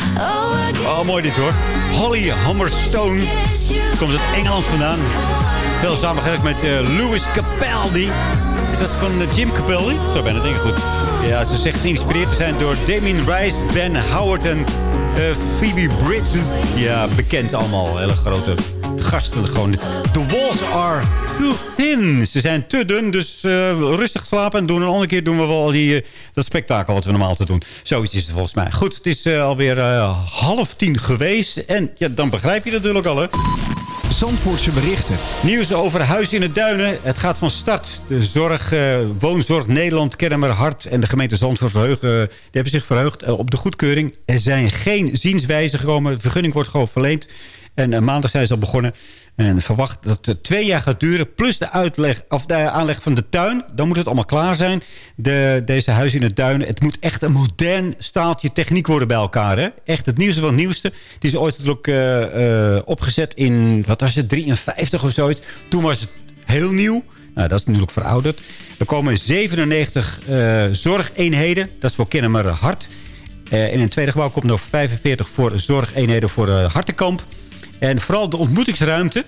Oh, mooi dit hoor. Holly Hammerstone. Komt uit Engeland vandaan. Veel samengewerkt met eh, Louis Capaldi. Is dat van eh, Jim Capaldi? Zo ben ik denk ik goed. Ja, ze zegt geïnspireerd te zijn door Damien Rice, Ben Howard en eh, Phoebe Bridges. Ja, bekend allemaal. Hele grote gasten. Gewoon. The walls are too thin. Ze zijn te dun, dus eh, rustig slapen. En doen een andere keer doen we wel die, eh, dat spektakel wat we normaal te doen. Zoiets is het volgens mij. Goed, het is eh, alweer half tien geweest. En ja, dan begrijp je het natuurlijk al, hè. Zandvoortse berichten. Nieuws over Huis in het Duinen. Het gaat van start. De zorg, Woonzorg Nederland, Kennemer Hart en de gemeente Zandvoort verheugen, die hebben zich verheugd op de goedkeuring. Er zijn geen zienswijzen gekomen. De vergunning wordt gewoon verleend. En eh, maandag zijn ze al begonnen. En verwacht dat het twee jaar gaat duren. Plus de, uitleg, of de aanleg van de tuin. Dan moet het allemaal klaar zijn. De, deze huis in het duinen. Het moet echt een modern staaltje techniek worden bij elkaar. Hè? Echt het nieuwste van het nieuwste. Die is ooit ook eh, eh, opgezet in, wat was het, 53 of zoiets. Toen was het heel nieuw. Nou, dat is natuurlijk verouderd. Er komen 97 eh, zorgeenheden. Dat is voor Kennemer Hart. In een tweede gebouw komt nog 45 voor zorgeenheden voor Hartenkamp. En vooral de ontmoetingsruimte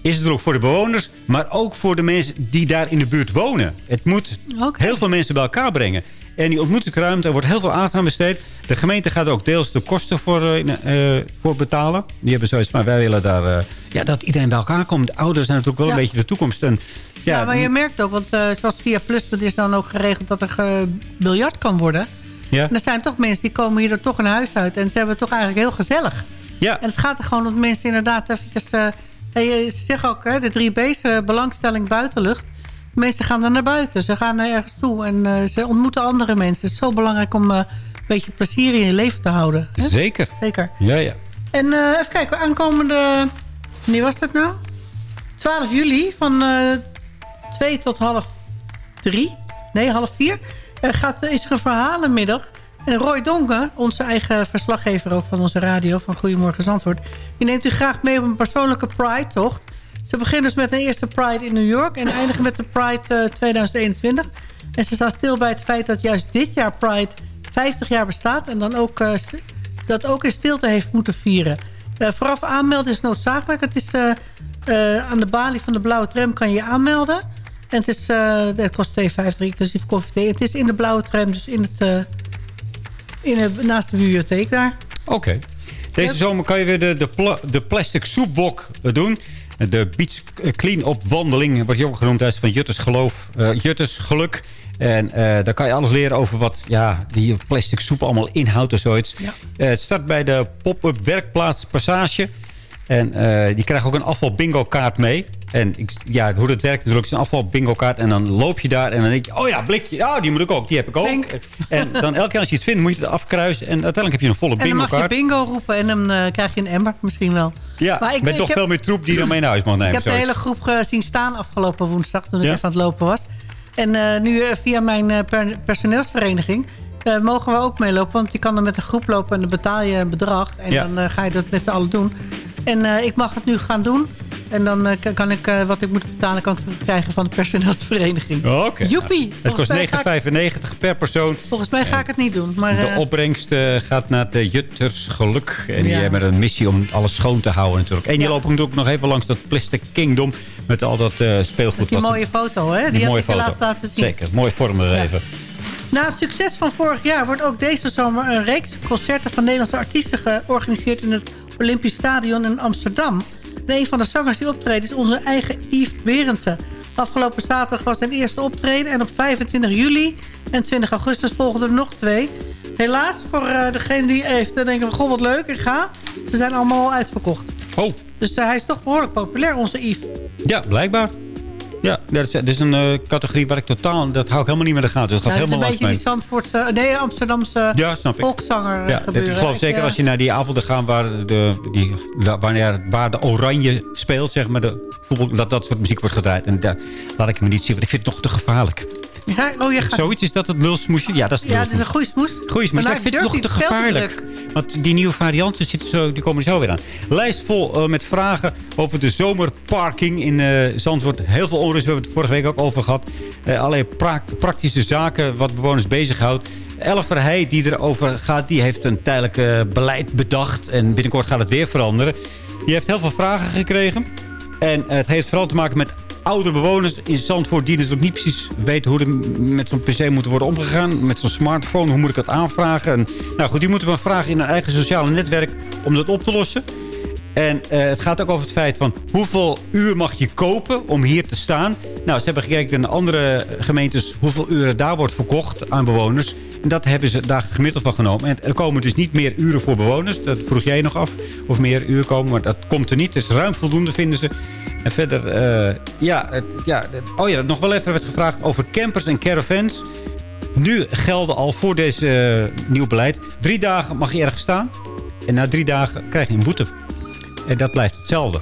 is het er ook voor de bewoners... maar ook voor de mensen die daar in de buurt wonen. Het moet heel veel mensen bij elkaar brengen. En die ontmoetingsruimte er wordt heel veel aandacht aan besteed. De gemeente gaat er ook deels de kosten voor, eh, eh, voor betalen. Die hebben zoiets maar wij willen daar... eh, ja, dat iedereen bij elkaar komt. De ouders zijn natuurlijk wel Ja. een beetje de toekomst. En, ja, Ja, maar je merkt ook, want eh, zoals via Pluspunt is dan ook geregeld dat er gebiljart kan worden. Ja. En er zijn toch mensen die komen hier er toch een huis uit. En ze hebben het toch eigenlijk heel gezellig. Ja. En het gaat er gewoon om mensen inderdaad eventjes... eh hey, ze zeggen ook, hè, de 3B's, eh, belangstelling buitenlucht. Mensen gaan er naar buiten. Ze gaan er ergens toe. En eh, ze ontmoeten andere mensen. Het is zo belangrijk om eh, een beetje plezier in je leven te houden. hè? Zeker. Zeker. Ja, ja. En eh, even kijken, aankomende... Wanneer was dat nou? 12 juli van eh 2 tot half 3. Nee, half 4. Er gaat, is er een verhalenmiddag. En Roy Dongen, onze eigen verslaggever ook van onze radio... van Goedemorgen Zandvoort... die neemt u graag mee op een persoonlijke Pride-tocht. Ze beginnen dus met een eerste Pride in New York... en eindigen met de Pride eh, 2021. En ze staan stil bij het feit dat juist dit jaar Pride 50 jaar bestaat... en dan ook, eh, dat ook in stilte heeft moeten vieren. Eh, vooraf aanmelden is noodzakelijk. Het is eh, eh, aan de balie van de blauwe tram kan je je aanmelden. En het is, eh dat kost 2,50 inclusief koffie. Het is in de blauwe tram, dus in het, eh, in de, naast de bibliotheek daar. Oké. Deze zomer kan je weer de, de, pla- de plastic soepwok eh, doen. De beach clean-up wandeling wordt je ook genoemd. Is van Jutters, geloof, eh, Jutters geluk. En eh, daar kan je alles leren over wat ja, die plastic soep allemaal inhoudt of zoiets. Eh, het start bij de pop-up werkplaats Passage. En die krijgen ook een afval bingo kaart mee. En ik, ja, hoe dat werkt natuurlijk is een afval bingo kaart. En dan loop je daar en dan denk je... Oh ja, blikje. Ja, die moet ik ook. Die heb ik ook. En dan elke keer als je het vindt moet je het afkruisen. En uiteindelijk heb je een volle En dan bingo mag je kaart. bingo roepen en dan eh, krijg je een emmer misschien wel. Ja, Maar ik- met ik toch heb- veel meer troep die dan mee naar huis mag nemen. Ik heb de hele groep eh, zien staan afgelopen woensdag toen ik Ja? even aan het lopen was. En eh, nu eh, via mijn eh, per- personeelsvereniging eh, mogen we ook meelopen. Want je kan dan met een groep lopen en dan betaal je een bedrag. En Ja. dan eh, ga je dat met z'n allen doen. En eh, ik mag het nu gaan doen. En dan eh, kan- ik eh, wat ik moet betalen kan ik terugkrijgen van de personeelsvereniging. Oh, Oké. Joepie. Het kost mij ga ik- 9,95 per persoon. Volgens mij ga ik het niet doen. Maar, De opbrengst gaat naar de Jutters Geluk. En die Ja. hebben een missie om alles schoon te houden natuurlijk. En je loopt ook nog even langs dat Plastic Kingdom... met al dat speelgoed. die wat- mooie foto, hè? Die, die had mooie foto. laatst laten zien. Zeker, mooi vormgegeven. Na het succes van vorig jaar wordt ook deze zomer een reeks concerten van Nederlandse artiesten georganiseerd in het Olympisch Stadion in Amsterdam. En een van de zangers die optreedt is onze eigen Yves Berendsen. Afgelopen zaterdag was zijn eerste optreden en op 25 juli en 20 augustus volgden er nog twee. Helaas, voor eh, degene die heeft, dan denken we, goh wat leuk, ik ga. Ze zijn allemaal al uitverkocht. Oh. Dus eh, hij is toch behoorlijk populair, onze Yves. Ja, blijkbaar. Ja, dat is, dat is een eh, categorie waar ik totaal... dat hou ik helemaal niet meer in de gaten. Dat gaat Ja, het is een helemaal beetje die. Zandvoortse, nee, Amsterdamse Ja, snap ik. volkszanger eh, Ja, gebeuren. ik geloof Ik, zeker eh, als je naar die avonden gaat waar de, die, wanneer, waar de oranje speelt, zeg maar, de voetbal, dat dat soort muziek wordt gedraaid. En daar laat ik me niet zien, want ik vind het nog te gevaarlijk. Ja, oh, je gaat... Zoiets is dat het lulsmoesje? Ja, dat is het Ja, het is een goede smoes. Goeie smoes, maar ik vind het nog te gevaarlijk. Want die nieuwe varianten zitten zo, die komen zo weer aan. Lijst vol eh, met vragen over de zomerparking in eh, Zandvoort. Heel veel onrust, we hebben het vorige week ook over gehad. Eh allerlei pra- praktische zaken wat bewoners bezighoudt. Elle Verheij, die erover gaat, die heeft een tijdelijk beleid bedacht. En binnenkort gaat het weer veranderen. Die heeft heel veel vragen gekregen. En het heeft vooral te maken met oudere bewoners in Zandvoort... die natuurlijk niet precies weten hoe er met zo'n pc moet worden omgegaan. Met zo'n smartphone, hoe moet ik dat aanvragen? En, nou goed, die moeten we vragen in een eigen sociale netwerk om dat op te lossen. En eh, het gaat ook over het feit van hoeveel uur mag je kopen om hier te staan. Nou, ze hebben gekeken in andere gemeentes hoeveel uren daar wordt verkocht aan bewoners. En dat hebben ze daar gemiddeld van genomen. En er komen dus niet meer uren voor bewoners. Dat vroeg jij nog af. Of meer uren komen, maar dat komt er niet. Het is ruim voldoende, vinden ze. En verder, eh, ja, het- ja, oh ja, nog wel even werd gevraagd over campers en caravans. Nu gelden al voor deze eh, nieuw beleid. Drie dagen mag je ergens staan. En na drie dagen krijg je een boete. En dat blijft hetzelfde.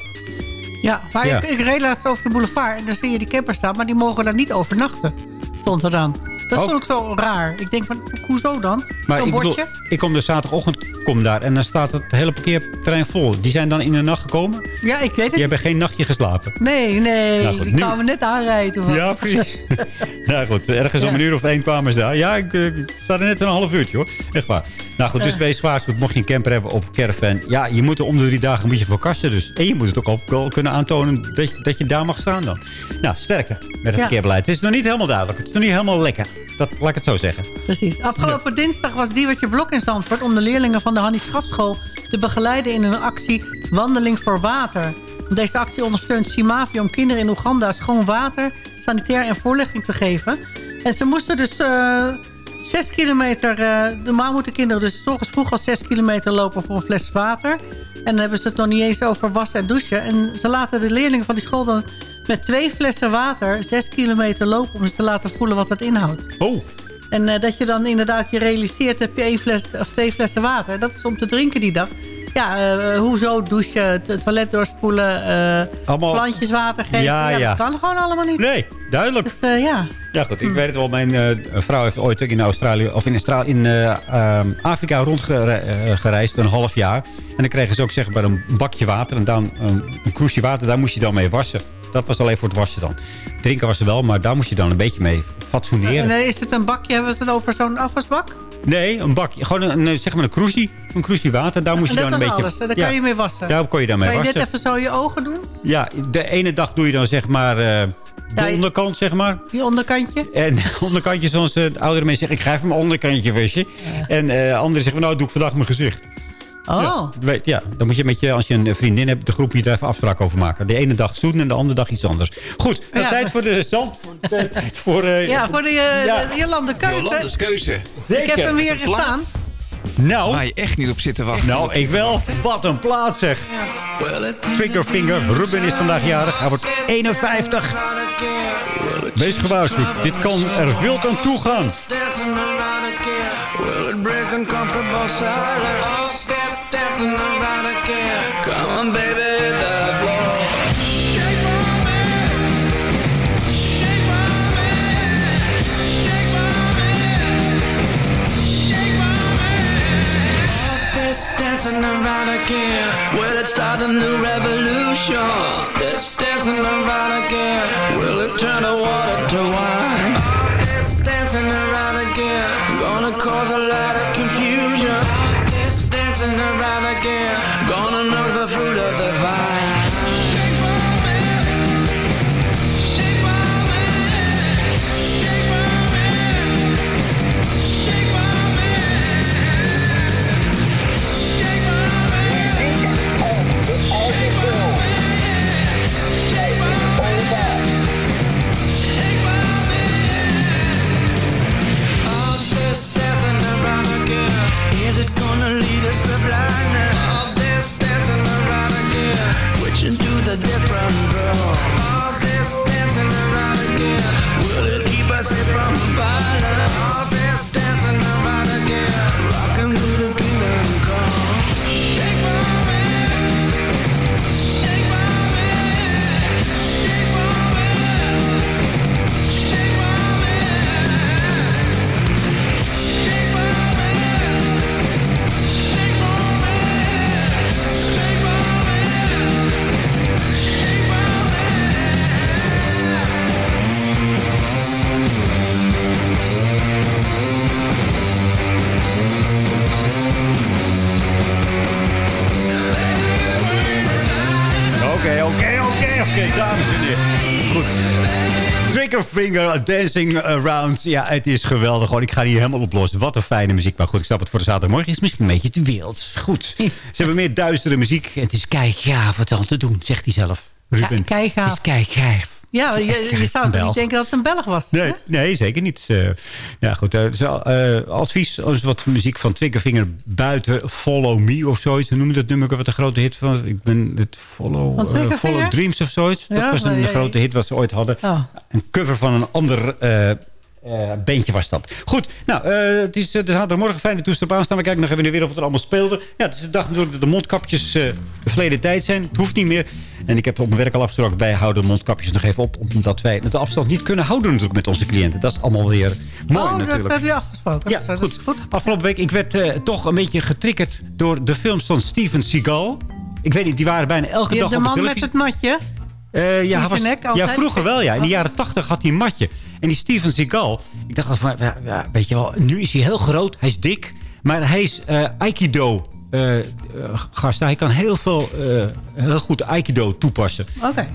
Ja, maar Ja. Ik, ik reed laatst over de boulevard en dan zie je die campers staan... maar die mogen daar niet overnachten, stond er dan. Dat Oh. vond ik zo raar. Ik denk van, hoezo dan? Maar Zo'n ik, bedoel, ik kom de zaterdagochtend kom daar en dan staat het hele parkeerterrein vol. Die zijn dan in de nacht gekomen. Ja, ik weet het Die hebben geen nachtje geslapen. Nee, nee, Nou goed, die nu- kwamen net aanrijden. Ja, precies. (laughs) nou goed, ergens om een uur of één kwamen ze daar. Ja, ik eh, sta er net een half uurtje hoor. Echt waar. Nou goed, dus Eh. wees gewaarschuwd. Mocht je een camper hebben of caravan. Ja, je moet er om de drie dagen moet je voor kasten dus. En je moet het ook al kunnen aantonen dat je, dat je daar mag staan dan. Nou, sterkte met het Ja. verkeerbeleid. Het is nog niet helemaal duidelijk. Het is nog niet helemaal lekker. Dat, laat ik het zo zeggen. Precies. Afgelopen dinsdag was Diewertje Blok in Zandvoort... om de leerlingen van de Hannie Schafschool te begeleiden in hun actie Wandeling voor Water. Deze actie ondersteunt Simavi om kinderen in Oeganda schoon water, sanitair en voorlichting te geven. En ze moesten dus eh zes kilometer... eh normaal moeten kinderen dus ochtends vroeg al zes kilometer lopen voor een fles water. En dan hebben ze het nog niet eens over wassen en douchen. En ze laten de leerlingen van die school dan met twee flessen water... zes kilometer lopen om ze te laten voelen wat dat inhoudt. Oh. En eh, dat je dan inderdaad je realiseert, heb je één fles of twee flessen water. Dat is om te drinken die dag. Ja, eh, hoezo douchen, toilet doorspoelen, Allemaal- plantjes water geven. Ja, ja. Dat kan gewoon allemaal niet. Nee, duidelijk. Dus eh, ja. Ja goed, ik weet het wel. Mijn vrouw heeft ooit in Australië of in, Australië, in eh, ehm, Afrika rondgereisd, een half jaar. En dan kregen ze ook zeg maar een bakje water en dan een, een kroesje water. Daar moest je dan mee wassen. Dat was alleen voor het wassen dan. Drinken was er wel, maar daar moest je dan een beetje mee fatsoeneren. En is het een bakje, hebben we het dan over zo'n afwasbak? Nee, een bakje. Gewoon een, zeg maar een kroesje. Een kroesje water. Daar moest je dan een beetje... alles. Daar kan je mee wassen. Daar kon je dan mee kan je wassen. net even zo je ogen doen? Ja, de ene dag doe je dan zeg maar eh, de Ja, je- onderkant, zeg maar. Die onderkantje? En (laughs) onderkantje, zoals eh, de oudere mensen zeggen, ik ga even mijn onderkantje visje. En eh anderen zeggen, nou doe ik vandaag mijn gezicht. Oh. Ja, weet, ja, dan moet je met je, als je een vriendin hebt, de groep hier daar even afspraak over maken. De ene dag zoen en de andere dag iets anders. Goed, Ja. tijd voor de zand. voor- (laughs) tijd voor, eh, Ja, voor de, eh, Ja. de Jolande Keuze. Jolandes keuze. Ik heb hem weer gestaan. Nou, Waar je echt niet op zit te wachten. nou, ik wel. Wat een plaat zeg. Triggerfinger, Ruben is vandaag jarig. Hij wordt 51. Wees gewaarschuwd, dit kan er wild aan toe gaan. Dancing around again. Will it break uncomfortable silence? Dance, dancing around again. Come on, baby, hit the floor. Shake for me. Shake for me. Shake for me. Shake for me. This dancing around again. Will it start a new revolution? This dancing around again. Will it turn the water to wine? This dancing around again. Gonna cause a lot of confusion. This dancing around Dancing around again. Which is dudes a different girl. All this dancing around. Oké, dames en heren. Goed. Triggerfinger, eh, Dancing Around. Ja, het is geweldig. Gewoon, ik ga hier helemaal oplossen. Wat een fijne muziek. Maar goed, ik snap het voor de zaterdagmorgen. Het is misschien een beetje te wild. Goed. (laughs) Ze hebben meer duistere muziek. En het is kijk, wat dan te doen, zegt hij zelf. Ruben. Ja, kijk, Het is kijkgaaf. Ja, je, je zou toch niet denken dat het een Belg was? Nee, nee, zeker niet. Eh, ja, goed. eh, eh, advies is wat muziek van Triggerfinger buiten Follow Me of zoiets. Hoe noem je dat nummer? Wat een grote hit van. Ik ben het Follow? Follow Dreams of zoiets. Dat Ja, was een grote hit wat ze ooit hadden. Oh. Een cover van een ander eh, eh, bandje was dat. Goed, nou, eh, het is uh, de zaterdagmorgen. Fijne toestel op aanstaan. We kijken nog even in de wereld wat er allemaal speelde. Ja, het is de dag natuurlijk dat de mondkapjes de verleden tijd zijn. Het hoeft niet meer. En ik heb op mijn werk al afgesproken. Wij houden de mondkapjes nog even op. Omdat wij de afstand niet kunnen houden natuurlijk met onze cliënten. Dat is allemaal weer mooi oh, dat natuurlijk. heb je afgesproken. Ja, Dat dat goed. Afgelopen week, ik werd toch een beetje getriggerd door de films van Steven Seagal. Ik weet niet, die waren bijna elke dag de op de man televisie. met het matje. Eh, ja, was, nek ja, vroeger wel, ja. In de jaren tachtig had hij een matje. En die Steven Seagal, ik dacht van, ja, weet je wel, nu is hij heel groot, hij is dik. Maar hij is eh, Aikido eh, eh, gast. Hij kan heel veel, heel goed Aikido toepassen.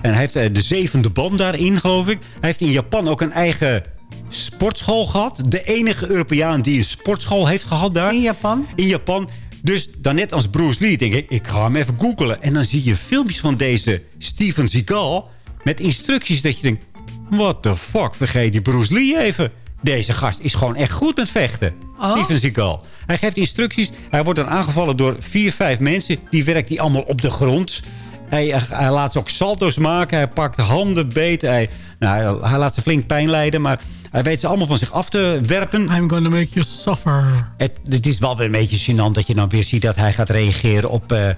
En hij heeft de zevende band daarin, geloof ik. Hij heeft in Japan ook een eigen sportschool gehad. De enige Europeaan die een sportschool heeft gehad daar. In Japan? In Japan. Dus dan net als Bruce Lee denk ik, ik ga hem even googlen. En dan zie je filmpjes van deze Steven Seagal met instructies dat je denkt... What the fuck, vergeet die Bruce Lee even. Deze gast is gewoon echt goed met vechten. Oh. Steven Seagal. Hij geeft instructies. Hij wordt dan aangevallen door vier, vijf mensen. Die werkt hij allemaal op de grond. Hij, hij laat ze ook salto's maken. Hij pakt handen beet. Hij, nou, hij laat ze flink pijn lijden. Maar hij weet ze allemaal van zich af te werpen. I'm gonna make you suffer. Het, het is wel weer een beetje gênant dat je dan weer ziet dat hij gaat reageren op eh,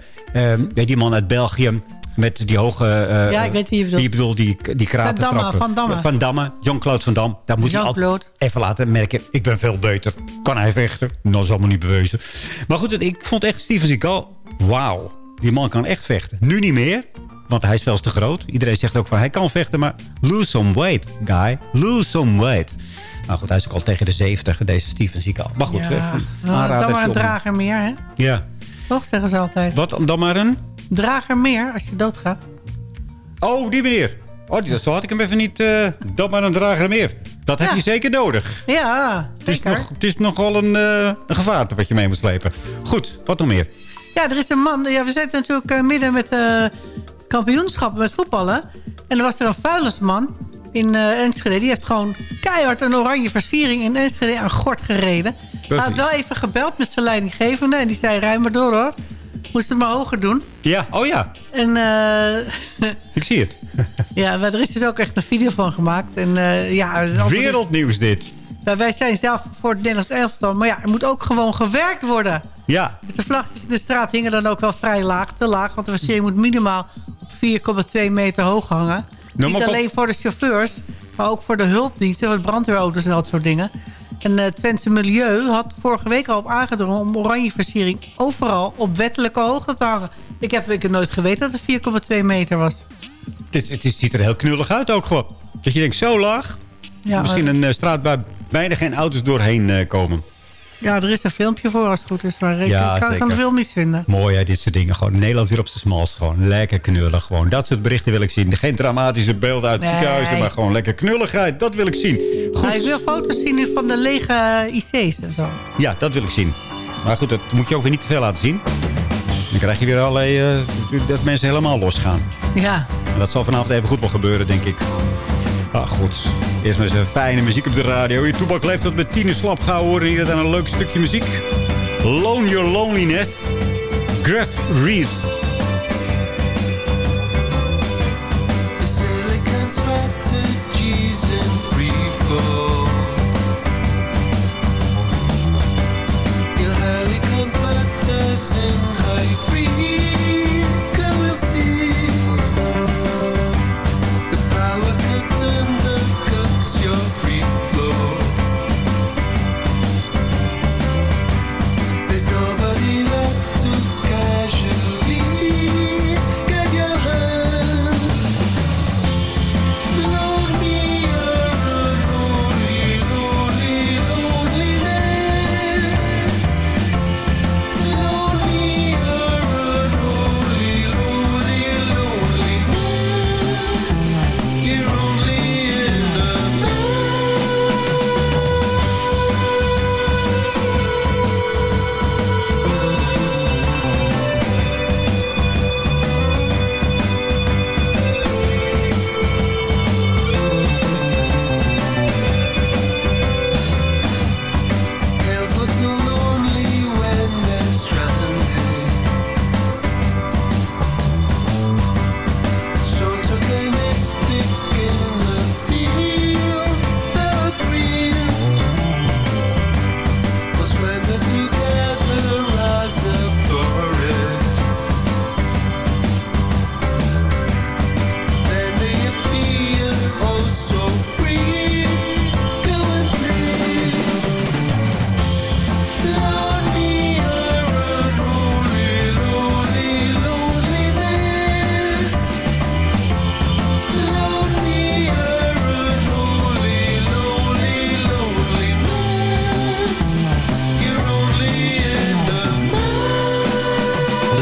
eh, die man uit België. Met die hoge... eh, Ja, ik weet wie je bedoelt. Die bedoel, die, die kraten Van Damme, trappen. Van Damme. Van Damme. Jean-Claude Van Damme. Daar moet je altijd even laten merken. Ik ben veel beter. Kan hij vechten? Dat is allemaal niet bewezen. Maar goed, ik vond echt Steven Seagal... Wauw. Die man kan echt vechten. Nu niet meer. Want hij is veel te groot. Iedereen zegt ook van hij kan vechten. Maar lose some weight, guy. Lose some weight. Nou goed, hij is ook al tegen de 70, deze Steven Seagal. Maar goed, Ja, even nou, aanradertje dan maar een drager meer, hè? Ja. Toch, zeggen ze altijd. Wat, dan maar een... Drager meer als je doodgaat. Oh, die meneer. Oh, die, zo had ik hem even niet... eh dan maar een drager meer. Dat heb je zeker nodig. Ja, Het is, nog, het is nogal een, eh een gevaarte wat je mee moet slepen. Goed, wat nog meer? Ja, er is een man. Ja, we zitten natuurlijk eh, midden met eh kampioenschappen met voetballen. En er was er een vuilnisman in eh Enschede. Die heeft gewoon keihard een oranje versiering in Enschede aan gort gereden. Hij had wel even gebeld met zijn leidinggevende. En die zei, ruim maar door hoor. Moest het maar hoger doen. Ja, oh ja. En eh, (laughs) Ik zie het. (laughs) ja, maar er is dus ook echt een video van gemaakt. En, eh, ja, is- Wereldnieuws dit. Wij zijn zelf voor het Nederlands elftal. Maar ja, er moet ook gewoon gewerkt worden. Ja. Dus de vlaggetjes in de straat hingen dan ook wel vrij laag. Te laag, want de versiering moet minimaal 4,2 meter hoog hangen. Nou, Niet alleen voor de chauffeurs, maar ook voor de hulpdiensten. Voor brandweerauto's en dat soort dingen. En het Twentse Milieu had vorige week al op aangedrongen... om oranje versiering overal op wettelijke hoogte te hangen. Ik heb, ik heb nooit geweten dat het 4,2 meter was. Het, het, ziet er heel knullig uit ook gewoon. Dat je denkt, zo laag. Ja, Misschien maar- een eh, straat waar bijna geen auto's doorheen eh, komen. Ja, er is een filmpje voor als het goed is. Maar ik Ja, kan, zeker. kan de film niet vinden. Mooi hè, dit soort dingen. Gewoon Nederland weer op zijn smals. Gewoon lekker knullig. Gewoon dat soort berichten wil ik zien. Geen dramatische beelden uit Nee. ziekenhuizen. Maar gewoon lekker knulligheid. Dat wil ik zien. Goed. Ik wil foto's zien van de lege IC's en zo. Ja, dat wil ik zien. Maar goed, dat moet je ook weer niet te veel laten zien. Dan krijg je weer allerlei... eh, dat mensen helemaal losgaan. Ja. En dat zal vanavond even goed wel gebeuren, denk ik. Ah, goed. Eerst maar eens een fijne muziek op de radio. Je toebak leeft tot met tien slap gaan horen. Hier dan een leuk stukje muziek. Lone Your Loneliness. Graf Reeves.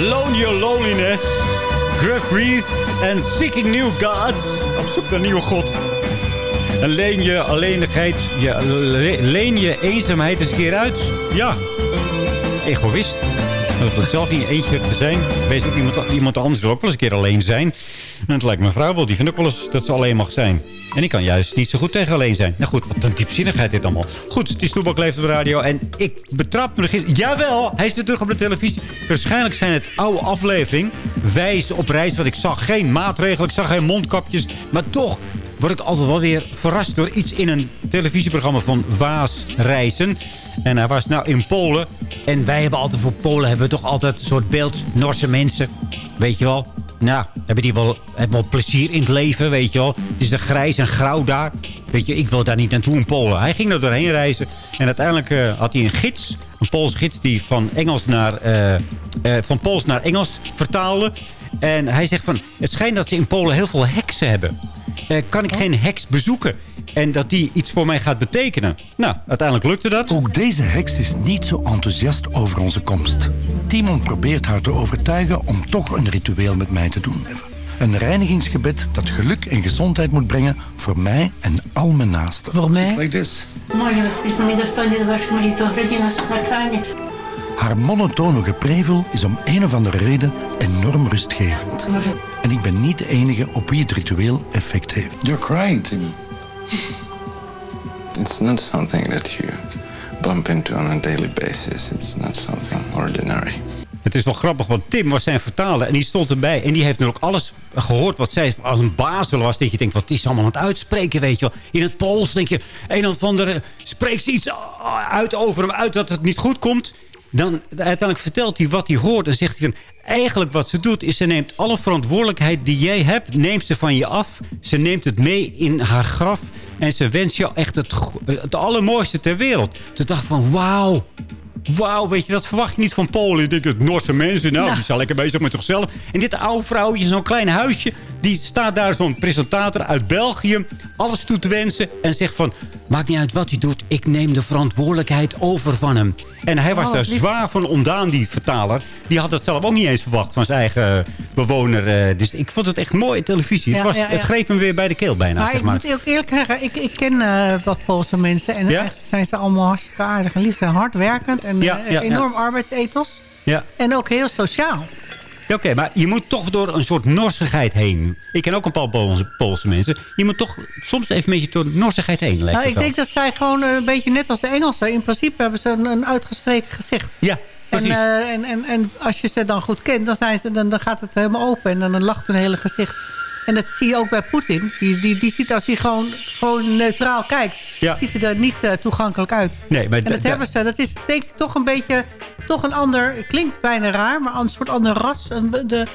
Lone Your Loneliness. Gruff Reese en Seeking New Gods. Op zoek naar nieuwe God. En leen je alleenigheid, je, leen je eenzaamheid eens een keer uit. Ja, egoïst. Dat het zelf niet eentje te zijn. Wees ook iemand, iemand anders wil ook wel eens een keer alleen zijn. En het lijkt mijn vrouw wel. Die vindt ook wel eens dat ze alleen mag zijn. En ik kan juist niet zo goed tegen alleen zijn. Nou goed, wat een diepzinnigheid dit allemaal. Goed, die stoelbak leeft op de radio. En ik betrap me gisteren. Jawel, hij is weer terug op de televisie. Waarschijnlijk zijn het oude aflevering. Wijs op reis, want ik zag geen maatregelen. Ik zag geen mondkapjes. Maar toch word ik altijd wel weer verrast door iets in een televisieprogramma van Waas Reizen. En hij was nou in Polen. En wij hebben altijd voor Polen hebben we toch altijd een soort beeld. Norse mensen, weet je wel. Nou, hebben die wel, hebben wel plezier in het leven, weet je wel. Het is er grijs en grauw daar. Weet je, ik wil daar niet naartoe in Polen. Hij ging er doorheen reizen. En uiteindelijk eh, had hij een gids. Een Pools gids die van, Engels naar, eh, eh, van Pools naar Engels vertaalde. En hij zegt van, het schijnt dat ze in Polen heel veel heksen hebben. Eh, kan ik geen heks bezoeken? En dat die iets voor mij gaat betekenen. Nou, uiteindelijk lukte dat. Ook deze heks is niet zo enthousiast over onze komst. Timon probeert haar te overtuigen om toch een ritueel met mij te doen. Een reinigingsgebed dat geluk en gezondheid moet brengen voor mij en al mijn naasten. Voor mij? Like this. Haar monotone geprevel is om een of andere reden enorm rustgevend. En ik ben niet de enige op wie het ritueel effect heeft. You're crying, Tim. It's not something that you bump into on a daily basis. It's not something ordinary. Het is wel grappig, want Tim was zijn vertalen en die stond erbij. En die heeft nu ook alles gehoord wat zij als een bazel was. Dat je denkt, wat is allemaal aan het uitspreken, weet je wel. In het Pools denk je, een of andere spreekt ze iets uit over hem uit dat het niet goed komt. Dan uiteindelijk vertelt hij wat hij hoort en zegt hij van... Eigenlijk wat ze doet is ze neemt alle verantwoordelijkheid die jij hebt... neemt ze van je af. Ze neemt het mee in haar graf. En ze wenst jou echt het, allermooiste ter wereld. Toen dacht ik van wauw. Wauw, weet je, dat verwacht je niet van Polen. Ik denk, het Noorse mensen, nou, die zijn lekker bezig met zichzelf. En dit oude vrouwtje, zo'n klein huisje... die staat daar zo'n presentator uit België... alles toe te wensen en zegt van... maakt niet uit wat hij doet, ik neem de verantwoordelijkheid over van hem. En hij was Oh, daar zwaar van ontdaan, die vertaler. Die had het zelf ook niet eens verwacht van zijn eigen bewoner. eh. Dus ik vond het echt mooie televisie. Ja, het, was, ja, ja. het greep me weer bij de keel bijna, Maar zeg ik moet ook eerlijk zeggen, ik, ik ken eh, wat Poolse mensen. En echt zijn ze allemaal hartstikke aardig en lief en hardwerkend. En eh, enorm arbeidsethos. Ja. En ook heel sociaal. Oké, maar je moet toch door een soort norsigheid heen. Ik ken ook een paar Poolse, Poolse mensen. Je moet toch soms even een beetje door norsigheid heen. lijkt Nou, ik wel. denk dat zij gewoon eh, een beetje net als de Engelsen. In principe hebben ze een, een uitgestreken gezicht. Ja, En, eh, en, en, en als je ze dan goed kent, dan, zijn ze, dan, dan gaat het helemaal open. En dan lacht hun hele gezicht. En dat zie je ook bij Poetin. Die, die, die ziet als hij gewoon, gewoon neutraal kijkt, Ja. ziet hij er niet eh, toegankelijk uit. Nee, maar En da- dat da- hebben ze. Dat is denk ik toch een beetje... Toch een ander... Klinkt bijna raar, maar een soort ander ras. Een, de,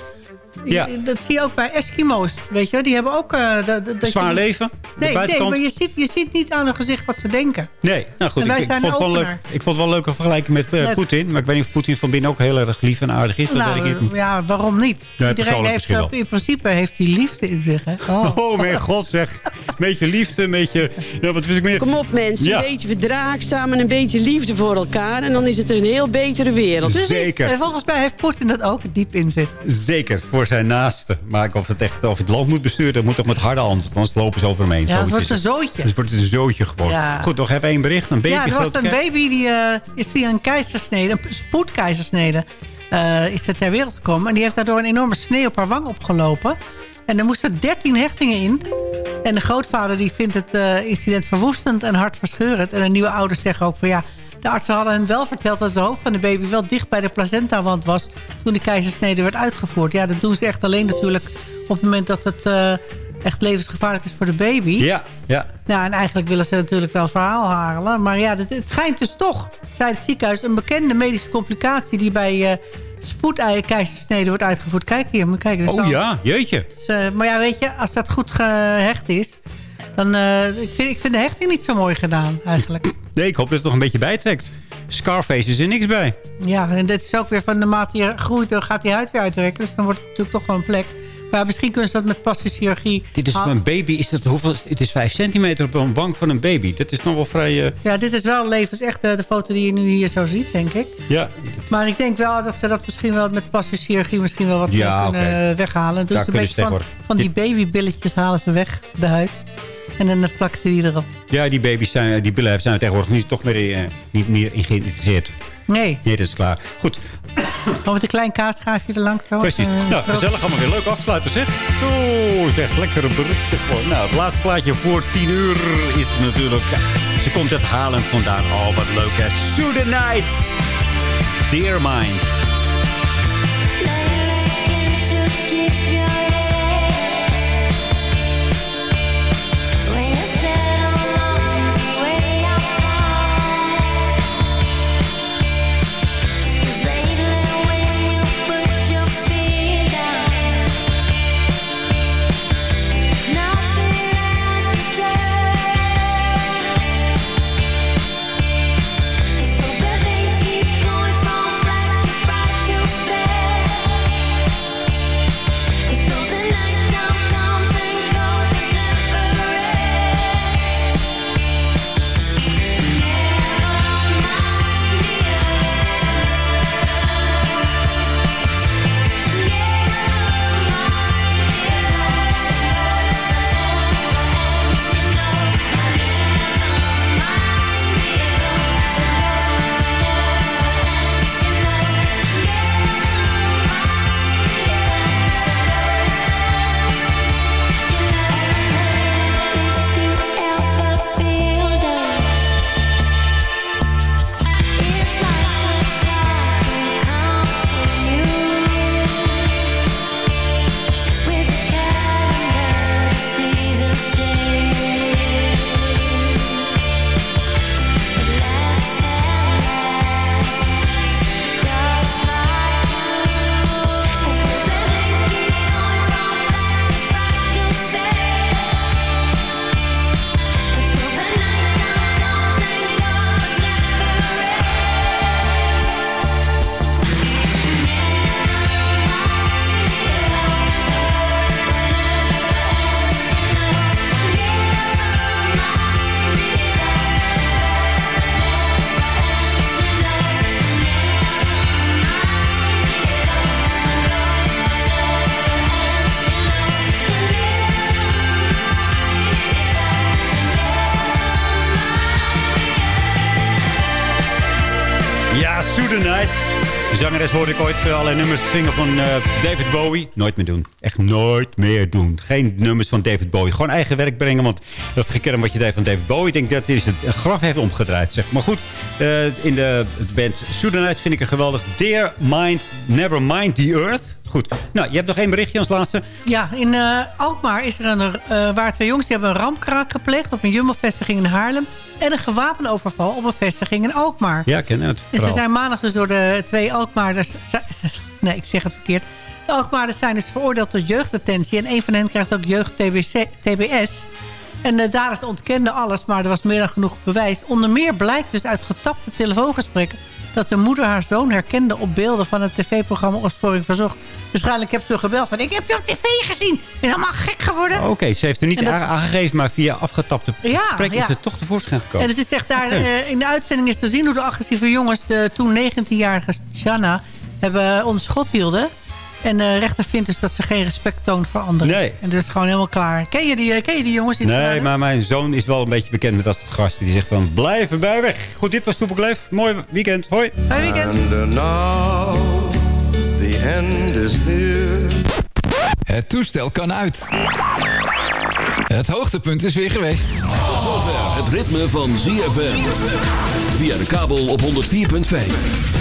Ja. Dat zie je ook bij Eskimo's. Weet je, die hebben ook... eh, dat Zwaar je- leven? De Nee, nee, maar je ziet, je ziet niet aan hun gezicht wat ze denken. Nee, nou goed. Ik, ik, zijn vond het wel leuk, ik vond het wel een leuke vergelijking met eh, Leuk. Poetin. Maar ik weet niet of Poetin van binnen ook heel erg lief en aardig is. Dat weet ik Nou, niet. ja, waarom niet? Ja, Iedereen heeft, misschien wel. in principe heeft hij liefde in zich. Hè? Oh. (laughs) Oh, mijn god zeg. Beetje liefde, een beetje... Ja, wat wist ik meer? Kom op mensen, Ja. een beetje verdraagzaam en een beetje liefde voor elkaar. En dan is het een heel betere wereld. Zeker. En volgens mij heeft Poetin dat ook diep in zich. Zeker, voor zijn naasten. Maar of het echt of het land moet besturen, dat moet toch met harde hand. Want anders lopen ze over hem heen. Ja, het wordt een zootje. Dus het wordt een zootje gewoon. Ja. Goed, nog even één bericht. Een baby ja, er was een baby die eh, is via een keizersnede, een spoedkeizersnede, eh, is er ter wereld gekomen. En die heeft daardoor een enorme snee op haar wang opgelopen. En er moesten 13 hechtingen in. En de grootvader die vindt het eh, incident verwoestend en hartverscheurend. En de nieuwe ouders zeggen ook van ja... De artsen hadden hen wel verteld dat het hoofd van de baby wel dicht bij de placentawand was... toen de keizersnede werd uitgevoerd. Ja, dat doen ze echt alleen natuurlijk op het moment dat het eh, echt levensgevaarlijk is voor de baby. Ja, ja. Nou, en eigenlijk willen ze natuurlijk wel het verhaal halen. Maar ja, het, schijnt dus toch, zei het ziekenhuis... een bekende medische complicatie die bij uh, keizersnede wordt uitgevoerd. Kijk hier, moet kijken. Oh ja, jeetje. Dus, uh, maar ja, weet je, als dat goed gehecht is... dan uh, ik vind ik vind de hechting niet zo mooi gedaan, eigenlijk. Nee, ik hoop dat het nog een beetje bijtrekt. Scarface is er niks bij. Ja, en dit is ook weer van de mate je groeit... dan gaat die huid weer uitwerken. Dus dan wordt het natuurlijk toch wel een plek. Maar misschien kunnen ze dat met plastische chirurgie... Dit is mijn baby. Is dat, hoeveel, het is 5 centimeter op een wang van een baby. Dat is nog wel vrij... eh, Ja, dit is wel levensecht eh, de foto die je nu hier zo ziet, denk ik. ja, Maar ik denk wel dat ze dat misschien wel met plastische chirurgie misschien wel wat Ja, kunnen weghalen. Dus Daar een beetje van, van die babybilletjes halen ze weg, de huid. En dan plakken ze die erop. ja, die baby's zijn, die billen zijn tegenwoordig niet, toch meer, eh, niet meer in geïnteresseerd. Nee, Nee, dat is klaar. Goed, (coughs) gewoon met een klein kaasschaafje er langs. Zo. precies. Eh, nou, zo. gezellig. Allemaal weer leuk afsluiten, zeg. Oeh, zeg. Lekkere berichten. gewoon. Nou, het laatste plaatje voor 10 uur is natuurlijk... ja, ze komt uit Haarlem vandaan. Oh, wat leuk, hè. The Night. Dear Mind. The Night. De zangeres hoorde ik ooit eh, allerlei nummers zingen van eh, David Bowie. Nooit meer doen. Echt nooit meer doen. Geen nummers van David Bowie. Gewoon eigen werk brengen. Want dat gekerm wat je deed van David Bowie... ik denk dat hij het graf heeft omgedraaid. Zeg. Maar goed, eh, in de band Night vind ik een geweldig. Dear Mind, Never Mind the Earth. Goed. Nou, je hebt nog één berichtje als laatste. Ja, in eh, Alkmaar is er een, waar twee jongens die hebben een rampkraak gepleegd... op een Jumbo-vestiging in Haarlem... en een gewapenoverval op een vestiging in Alkmaar. Ja, ik ken het. En ze verhaal. zijn maandag dus door de twee Alkmaarders... Nee, ik zeg het verkeerd. De Alkmaarders zijn dus veroordeeld tot jeugddetentie... en een van hen krijgt ook jeugd-TBS. En de daders ontkenden alles, maar er was meer dan genoeg bewijs. Onder meer blijkt dus uit getapte telefoongesprekken... dat de moeder haar zoon herkende op beelden van het tv-programma Opsporing Verzocht. Waarschijnlijk heb ze gebeld van... ik heb je op tv gezien, ik ben helemaal gek geworden. Oké, ze heeft er niet dat- aange- aangegeven... maar via afgetapte Ja, gesprek is het toch tevoorschijn gekomen. En het is echt daar, eh, in de uitzending is te zien hoe de agressieve jongens... de toen 19-jarige Shanna hebben onder schot hielden. En de rechter vindt dus dat ze geen respect toont voor anderen. Nee. En dat is gewoon helemaal klaar. Ken je die, eh, ken je die jongens? Die Nee, maar mijn zoon is wel een beetje bekend met dat soort gasten. Die zegt van, blijf erbij weg. Goed, dit was Toepelkleef. Mooi weekend. Hoi. Fijn weekend. And now the end is near. Het toestel kan uit. Het hoogtepunt is weer geweest. Tot zover het ritme van ZFM. Via de kabel op 104.5.